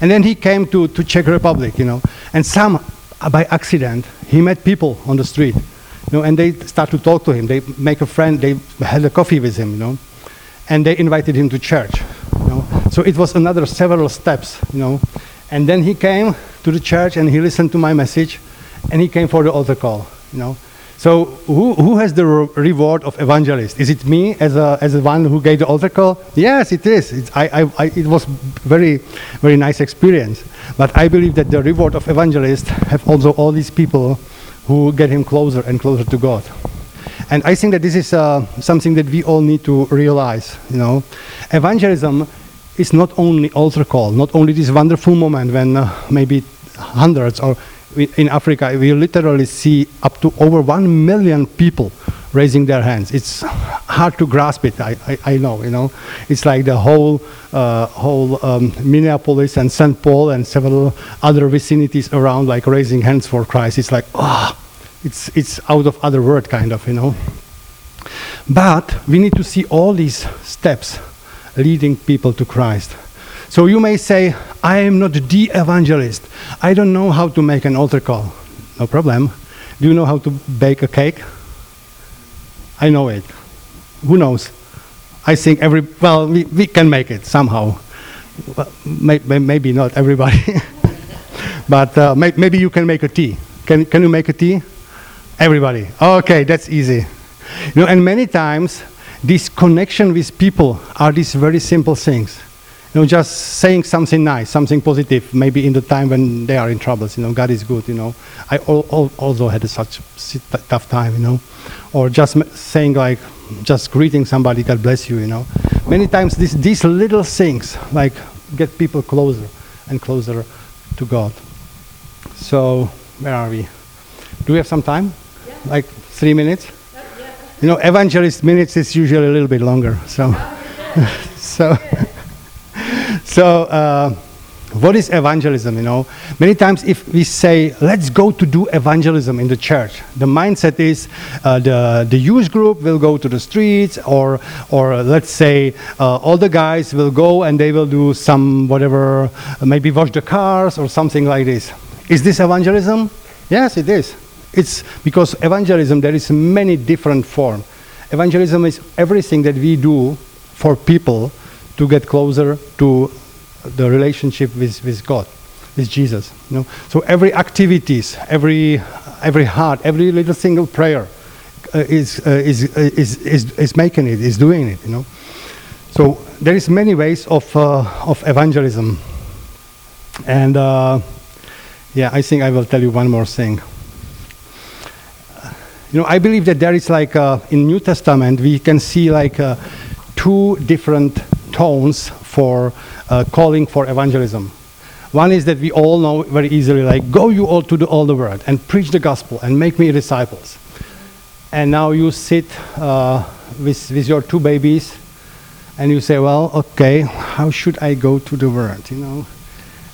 And then he came to, to Czech Republic, you know, and some by accident he met people on the street you know, and they start to talk to him. They make a friend. They had a coffee with him, you know, and they invited him to church. You know, so it was another several steps, you know, and then he came to the church and he listened to my message, and he came for the altar call, you know. So who, who has the re reward of evangelist? Is it me as a as the one who gave the altar call? Yes, it is. It's, I, I, I, it was very very nice experience. But I believe that the reward of evangelist have also all these people who get him closer and closer to God. And I think that this is uh, something that we all need to realize, you know. Evangelism is not only altar call, not only this wonderful moment when uh, maybe hundreds or in Africa we literally see up to over one million people raising their hands. It's hard to grasp it. I, I, I know, you know. It's like the whole uh, whole um, Minneapolis and St. Paul and several other vicinities around, like raising hands for Christ. It's like, ah, it's it's out of other world, kind of, you know. But we need to see all these steps leading people to Christ. So you may say, I am not the evangelist. I don't know how to make an altar call. No problem. Do you know how to bake a cake? I know it. Who knows? I think every, well, we, we can make it somehow. May, maybe not everybody. [LAUGHS] but uh, may, maybe you can make a tea. Can, can you make a tea? Everybody. Okay, that's easy. You know, and many times this connection with people are these very simple things. You know, just saying something nice, something positive, maybe in the time when they are in troubles. You know, God is good. You know, I al- al- also had a such tough time. You know, or just m- saying like, just greeting somebody, God bless you. You know, many times these these little things like get people closer and closer to God. So where are we? Do we have some time? Like three minutes? You know, evangelist minutes is usually a little bit longer. So, oh, [LAUGHS] so, so, uh, what is evangelism? You know, many times if we say, "Let's go to do evangelism in the church," the mindset is uh, the the youth group will go to the streets, or or uh, let's say uh, all the guys will go and they will do some whatever, maybe wash the cars or something like this. Is this evangelism? Yes, it is. It's because evangelism there is many different form. Evangelism is everything that we do for people to get closer to the relationship with, with God, with Jesus. You know? So every activities, every every heart, every little single prayer uh, is, uh, is, uh, is, is, is making it, is doing it. You know. So there is many ways of, uh, of evangelism. And uh, yeah, I think I will tell you one more thing. You know, I believe that there is like uh, in New Testament we can see like two different tones for uh, calling for evangelism. One is that we all know very easily, like, go you all to the, all the world and preach the gospel and make me disciples. And now you sit uh, with, with your two babies and you say, well, okay, how should I go to the world? You know,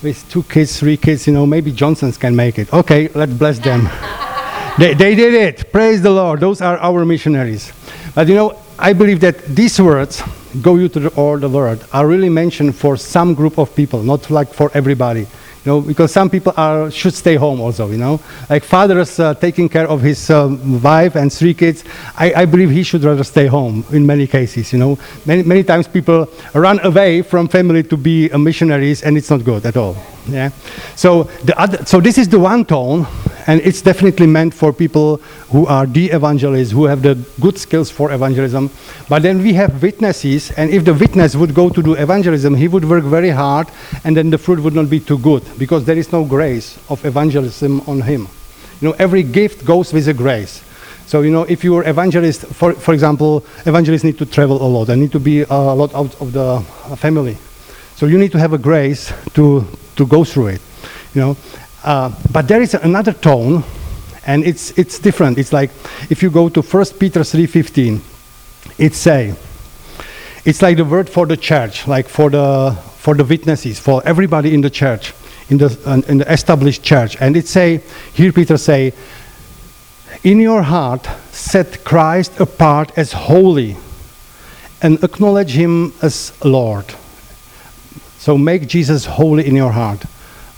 with two kids, three kids, you know, maybe Johnsons can make it. Okay, let's bless them. [LAUGHS] they, they did it. Praise the Lord. Those are our missionaries. But you know, I believe that these words, go you to the, all the world, are really mentioned for some group of people, not like for everybody. You know, because some people are should stay home also. You know, like fathers uh, taking care of his um, wife and three kids. I, I believe he should rather stay home in many cases. You know, many many times people run away from family to be uh, missionaries, and it's not good at all. Yeah. So the other, so this is the one tone, and it's definitely meant for people who are the evangelists, who have the good skills for evangelism. But then we have witnesses, and if the witness would go to do evangelism, he would work very hard, and then the fruit would not be too good because there is no grace of evangelism on him. You know, every gift goes with a grace. So, you know, if you are evangelist, for, for example, evangelists need to travel a lot and need to be a lot out of the uh, family. So you need to have a grace to, to go through it, you know. Uh, but there is another tone, and it's, it's different. It's like if you go to 1 Peter 3.15, it say, it's like the word for the church, like for the, for the witnesses, for everybody in the church, in the, in the established church. And it say, here Peter say, in your heart set Christ apart as holy and acknowledge him as Lord. So make Jesus holy in your heart.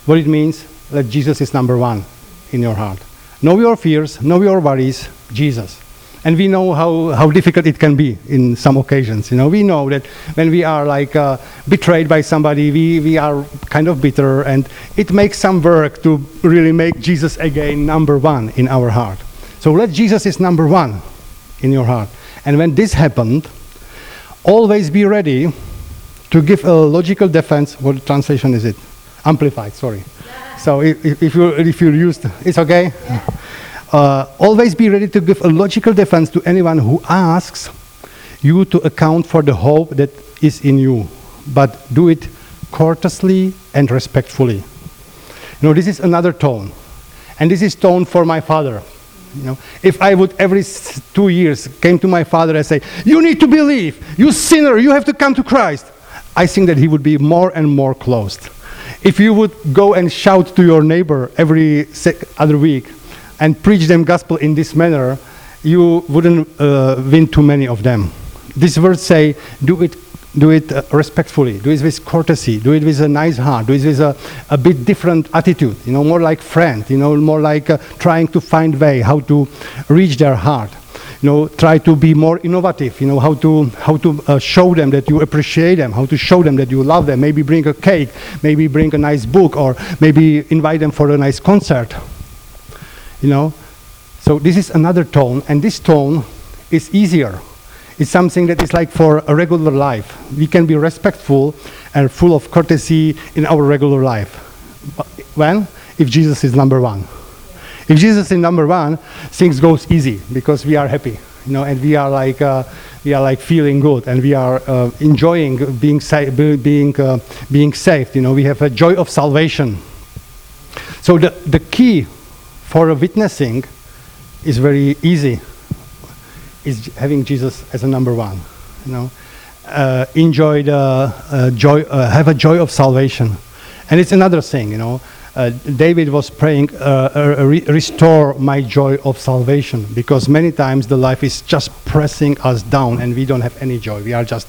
What it means, that Jesus is number one in your heart. Know your fears, know your worries, Jesus. And we know how, how difficult it can be in some occasions. You know, we know that when we are like uh, betrayed by somebody, we, we are kind of bitter, and it makes some work to really make Jesus again number one in our heart. So let Jesus is number one in your heart. And when this happened, always be ready to give a logical defense. What translation is it? Amplified, sorry. So if, if, you if you used, it's okay. Uh, always be ready to give a logical defense to anyone who asks you to account for the hope that is in you, but do it courteously and respectfully. You know, this is another tone, and this is tone for my father. You know, if I would every two years came to my father and say, "You need to believe, you sinner, you have to come to Christ," I think that he would be more and more closed. If you would go and shout to your neighbor every other week and preach them gospel in this manner, you wouldn't uh, win too many of them. These words say, "Do it." Do it uh, respectfully. Do it with courtesy. Do it with a nice heart. Do it with a, a bit different attitude. You know, more like friend. You know, more like uh, trying to find way how to reach their heart you know try to be more innovative you know how to how to uh, show them that you appreciate them how to show them that you love them maybe bring a cake maybe bring a nice book or maybe invite them for a nice concert you know? So this is another tone and this tone is easier. It's something that is like for a regular life. We can be respectful and full of courtesy in our regular life. When? If jesus is number one. If Jesus is number one, things goes easy because we are happy, you know, and we are like uh, we are like feeling good, and we are uh, enjoying being sa- being uh, being saved. You know, we have a joy of salvation. So the the key for a witnessing is very easy. Is having Jesus as a number one. You know, uh, enjoy the uh, joy, uh, have a joy of salvation, and it's another thing. You know, uh, David was praying, uh, uh, re- restore my joy of salvation, because many times the life is just pressing us down, and we don't have any joy. We are just,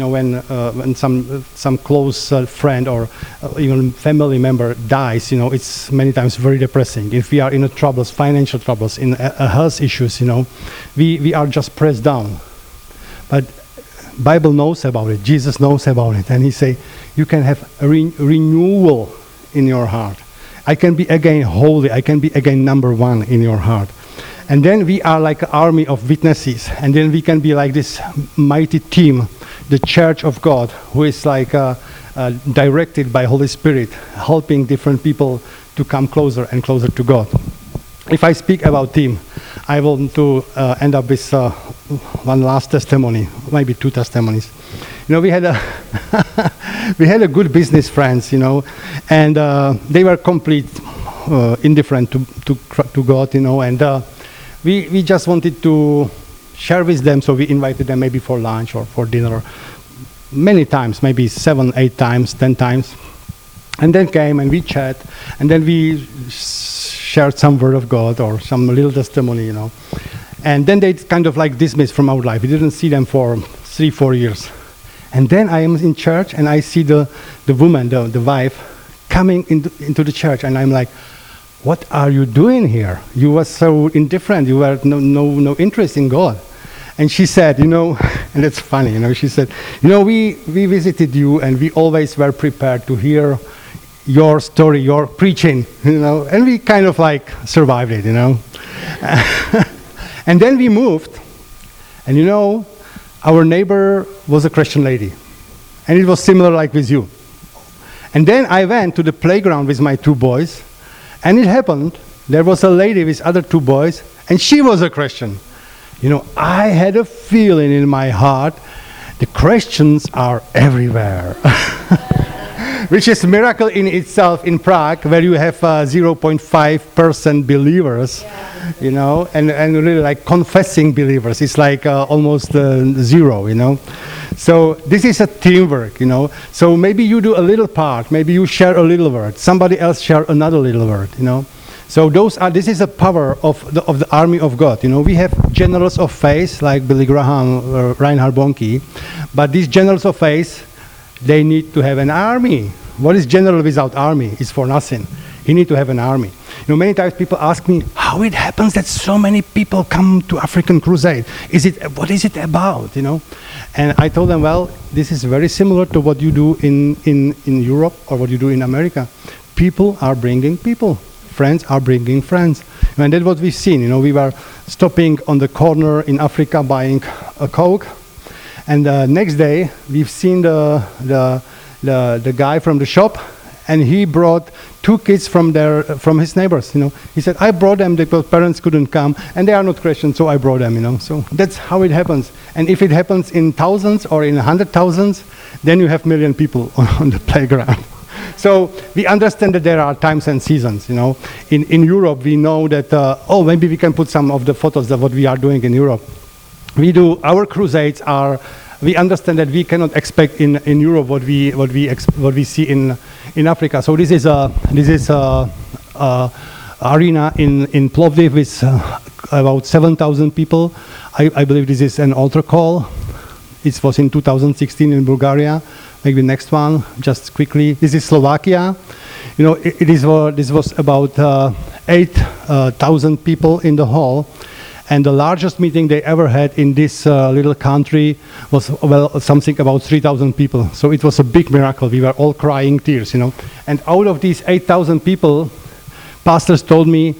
know, when uh, when some some close uh, friend or uh, even family member dies, you know, it's many times very depressing. If we are in troubles, financial troubles, in health issues, you know, we we are just pressed down. But Bible knows about it. Jesus knows about it, and He say, you can have re- renewal in your heart. I can be again holy. I can be again number one in your heart. And then we are like an army of witnesses, and then we can be like this mighty team, the Church of God, who is like uh, uh, directed by Holy Spirit, helping different people to come closer and closer to God. If I speak about team, I want to uh, end up with uh, one last testimony, maybe two testimonies. You know, we had a [LAUGHS] we had a good business friends, you know, and uh, they were complete uh, indifferent to to to God, you know, and we we just wanted to share with them, so we invited them maybe for lunch or for dinner, many times, maybe seven, eight times, ten times, and then came and we chat, and then we shared some word of God or some little testimony, you know. And then they kind of like dismissed from our life. We didn't see them for three, four years. And then I am in church and I see the, the woman, the, the wife, coming into, into the church. And I'm like, what are you doing here? You were so indifferent. You were no, no, no interest in God. And she said, you know, [LAUGHS] and it's funny, you know, she said, you know, we, we visited you and we always were prepared to hear your story, your preaching, you know, and we kind of like survived it, you know. [LAUGHS] and then we moved, and you know, our neighbor was a Christian lady, and it was similar like with you. And then I went to the playground with my two boys, and it happened there was a lady with other two boys, and she was a Christian. You know, I had a feeling in my heart the Christians are everywhere. [LAUGHS] Which is a miracle in itself in Prague, where you have uh, 0.5% believers, you know, and, and really like confessing believers. It's like uh, almost uh, zero, you know. So this is a teamwork, you know. So maybe you do a little part, maybe you share a little word, somebody else share another little word, you know. So those are this is a power of the, of the army of God. You know, we have generals of faith like Billy Graham or Reinhard Bonnke, but these generals of faith, they need to have an army. What is general without army? It's for nothing. You need to have an army. You know, many times people ask me how it happens that so many people come to African Crusade. Is it what is it about? You know, and I told them, well, this is very similar to what you do in in in Europe or what you do in America. People are bringing people friends are bringing friends. And that's what we've seen. You know, we were stopping on the corner in Africa buying a Coke. And the next day, we've seen the, the, the, the guy from the shop, and he brought two kids from their from his neighbors. You know, he said, "I brought them because parents couldn't come, and they are not Christians, so I brought them." You know, so that's how it happens. And if it happens in thousands or in hundred thousands, then you have million people on, [LAUGHS] on the playground. So we understand that there are times and seasons. You know, in in Europe we know that. Uh, oh, maybe we can put some of the photos of what we are doing in Europe. We do our crusades are. We understand that we cannot expect in, in Europe what we what we what we see in in Africa. So this is a this is a, a arena in in Plovdiv with uh, about 7,000 people. I, I believe this is an altar call. It was in 2016 in Bulgaria. Maybe next one, just quickly. This is Slovakia. You know, it, it is uh, this was about uh, 8,000 people in the hall. And the largest meeting they ever had in this uh, little country was, well, something about 3,000 people. So it was a big miracle. We were all crying tears, you know. And out of these 8,000 people, pastors told me,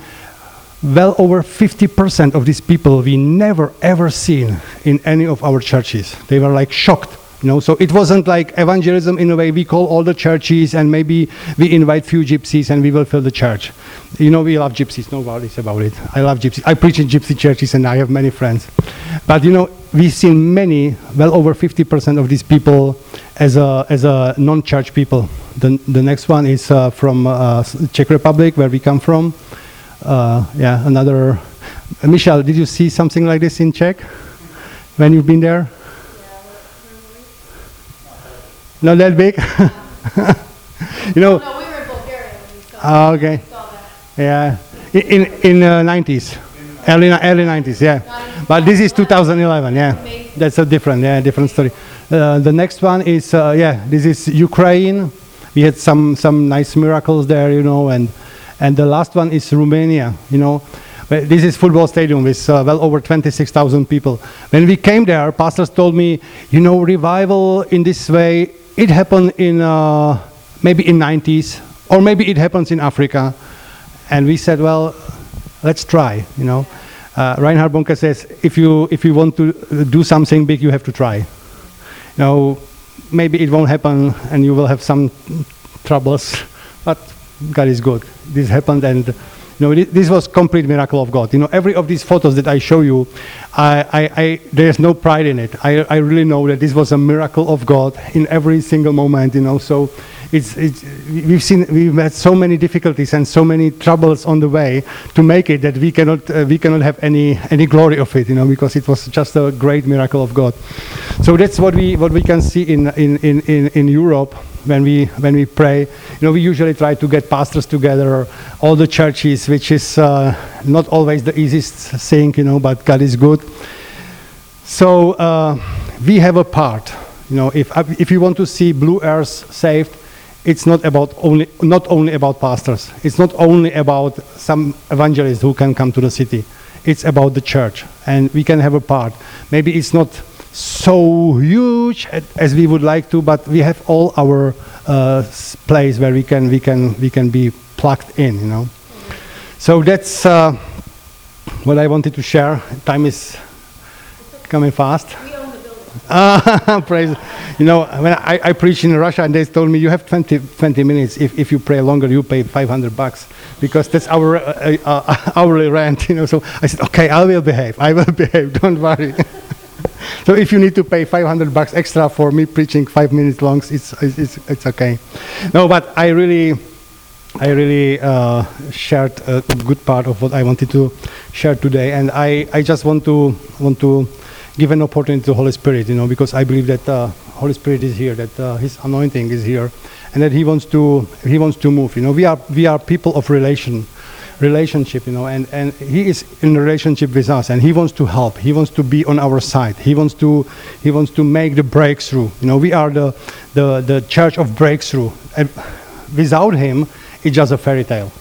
well over 50% of these people we never ever seen in any of our churches. They were like shocked. You know, so it wasn't like evangelism in a way. We call all the churches and maybe we invite few gypsies and we will fill the church. You know, we love gypsies. No worries about it. I love gypsies. I preach in gypsy churches and I have many friends. But you know, we've seen many, well over 50% of these people as a as a non-church people. The the next one is uh, from uh, Czech Republic, where we come from. Uh, yeah, another. Michelle, did you see something like this in Czech when you've been there? Not that big. [LAUGHS] you know. No, we were in Bulgaria when we saw, Oh, okay. saw. Yeah. In in uh, 90s, early early 90s. Yeah. But this is 2011. Yeah. That's a different yeah different story. Uh, the next one is uh, yeah this is Ukraine. We had some some nice miracles there, you know, and and the last one is Romania. You know. But This is football stadium with uh, well over 26,000 people. When we came there, pastors told me, you know, revival in this way, it happened in uh, maybe in 90s, or maybe it happens in Africa. And we said, well, let's try, you know. Uh, Reinhard Bonnke says, if you, if you want to do something big, you have to try. You know, maybe it won't happen and you will have some troubles, but God is good. This happened and know, this was complete miracle of God. You know, every of these photos that I show you, I, I, I, there's no pride in it. I, I really know that this was a miracle of God in every single moment. You know, so it's, it's we've seen we've had so many difficulties and so many troubles on the way to make it that we cannot uh, we cannot have any any glory of it. You know, because it was just a great miracle of God. So that's what we what we can see in in in, in, in Europe when we when we pray. You know, we usually try to get pastors together, all the churches, which is uh, not always the easiest thing, you know, but God is good. So uh, we have a part. You know, if if you want to see Blue Earth saved, it's not about only not only about pastors. It's not only about some evangelists who can come to the city. It's about the church, and we can have a part. Maybe it's not so huge as we would like to, but we have all our uh, place where we can we can we can be plugged in. You know. So that's uh, what I wanted to share. Time is coming fast. Ah, [LAUGHS] praise. You know, when I, I preached in Russia, and they told me you have 20, 20 minutes. If, if you pray longer, you pay 500 bucks because that's our uh, uh, [LAUGHS] hourly rent. You know, so I said, okay, I will behave. I will [LAUGHS] behave. Don't worry. So if you need to pay 500 bucks extra for me preaching five minutes long, it's it's, it's, okay. No, but I really. I really uh, shared a good part of what I wanted to share today, and I, I just want to want to give an opportunity to the Holy Spirit, you know, because I believe that uh, Holy Spirit is here, that uh, His anointing is here, and that He wants to He wants to move. You know, we are we are people of relation, relationship, you know, and and He is in relationship with us, and He wants to help. He wants to be on our side. He wants to He wants to make the breakthrough. You know, we are the the the church of breakthrough, and without Him, it's just a fairy tale.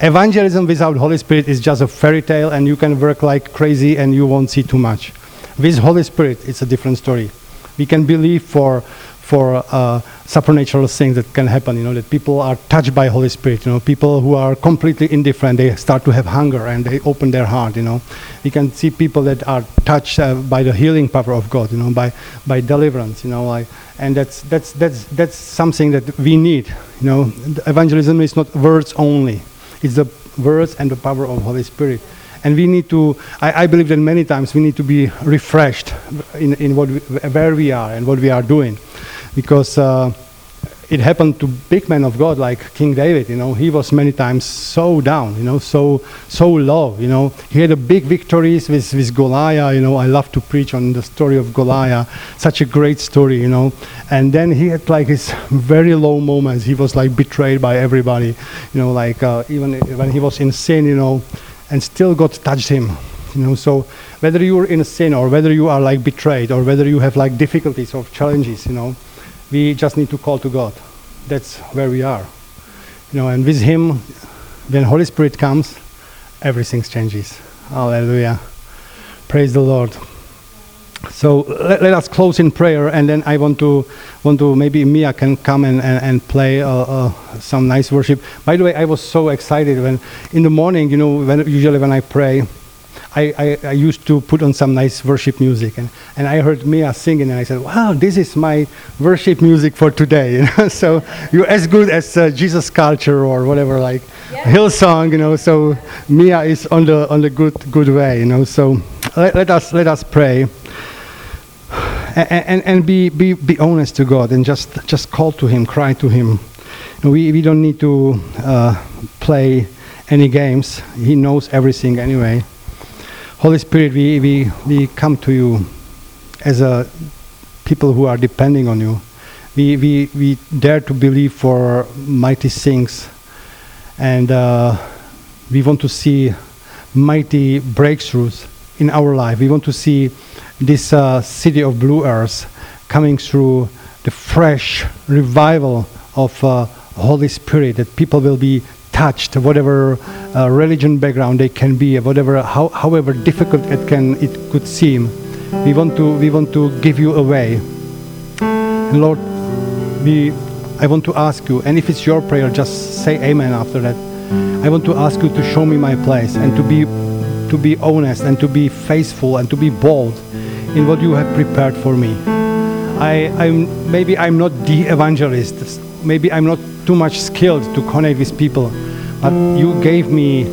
Evangelism without Holy Spirit is just a fairy tale, and you can work like crazy and you won't see too much. With Holy Spirit, it's a different story. We can believe for for uh, supernatural things that can happen. You know that people are touched by Holy Spirit. You know people who are completely indifferent they start to have hunger and they open their heart. You know we can see people that are touched uh, by the healing power of God. You know by by deliverance. You know like and that's that's that's that's something that we need. You know evangelism is not words only. It's the words and the power of Holy Spirit and we need to I, I, believe that many times we need to be refreshed in, in what we, where we are and what we are doing because uh, it happened to big men of God like King David. You know, he was many times so down. You know, so so low. You know, he had a big victories with with Goliath. You know, I love to preach on the story of Goliath. Such a great story. You know, and then he had like his very low moments. He was like betrayed by everybody. You know, like uh, even when he was in sin. You know, and still God touched him. You know, so whether you're in a sin or whether you are like betrayed or whether you have like difficulties or challenges, you know we just need to call to God. That's where we are. You know, and with Him, when Holy Spirit comes, everything changes. Hallelujah. Praise the Lord. So let, let, us close in prayer, and then I want to want to maybe Mia can come and, and, and play uh, uh, some nice worship. By the way, I was so excited when in the morning, you know, when, usually when I pray, I, I, I, used to put on some nice worship music, and, and I heard Mia singing, and I said, "Wow, this is my worship music for today." [LAUGHS] You know, so you're as good as uh, Jesus Culture or whatever, like yeah. Hillsong, you know. So Mia is on the on the good good way, you know. So let, let us let us pray. And, and, and be, be, be honest to God and just, just call to Him, cry to Him. We, we don't need to uh, play any games. He knows everything anyway. Holy Spirit, we, we, we come to you as a people who are depending on you. We, we, we dare to believe for mighty things. And uh, we want to see mighty breakthroughs in our life. We want to see this uh, city of blue earth coming through the fresh revival of uh, Holy Spirit, that people will be touched, whatever uh, religion background they can be, whatever, how, however difficult it can it could seem. We want to we want to give you away. And Lord, we I want to ask you, and if it's your prayer, just say Amen after that. I want to ask you to show me my place and to be to be honest and to be faithful and to be bold in what you have prepared for me. I, I'm maybe I'm not the evangelist. Maybe I'm not too much skilled to connect with people but you gave me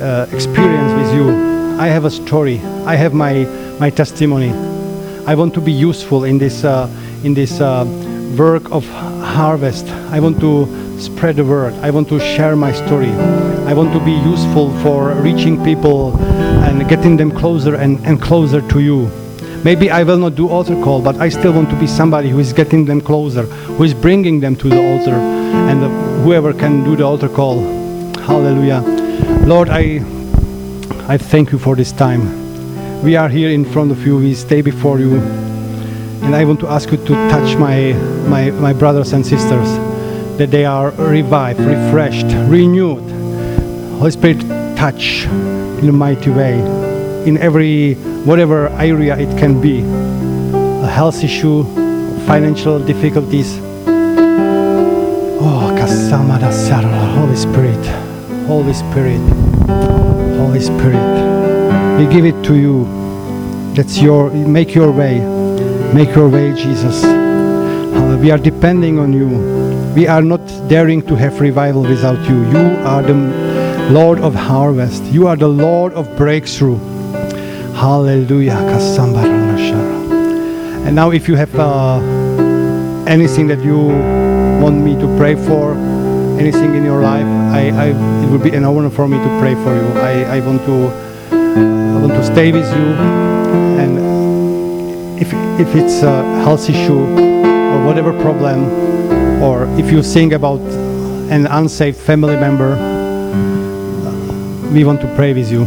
uh, experience with you. I have a story. I have my my testimony. I want to be useful in this uh, in this uh, work of harvest. I want to spread the word. I want to share my story. I want to be useful for reaching people and getting them closer and, and closer to you. Maybe I will not do altar call, but I still want to be somebody who is getting them closer, who is bringing them to the altar, and whoever can do the altar call. Hallelujah. Lord, I, I thank you for this time. We are here in front of you, we stay before you, and I want to ask you to touch my, my, my brothers and sisters, that they are revived, refreshed, renewed. Holy Spirit, touch in a mighty way in every whatever area it can be a health issue financial difficulties oh holy spirit holy spirit. Holy spirit. We give it to you. That's your make your way. Make your way jesus. We are depending on you. We are not daring to have revival without you. You are the lord of harvest. You are the lord of breakthrough. Hallelujah. And now, if you have uh, anything that you want me to pray for, anything in your life, I, I, it would be an honor for me to pray for you. I, I want to I want to stay with you, and if if it's a health issue or whatever problem, or if you think about an unsafe family member, we want to pray with you.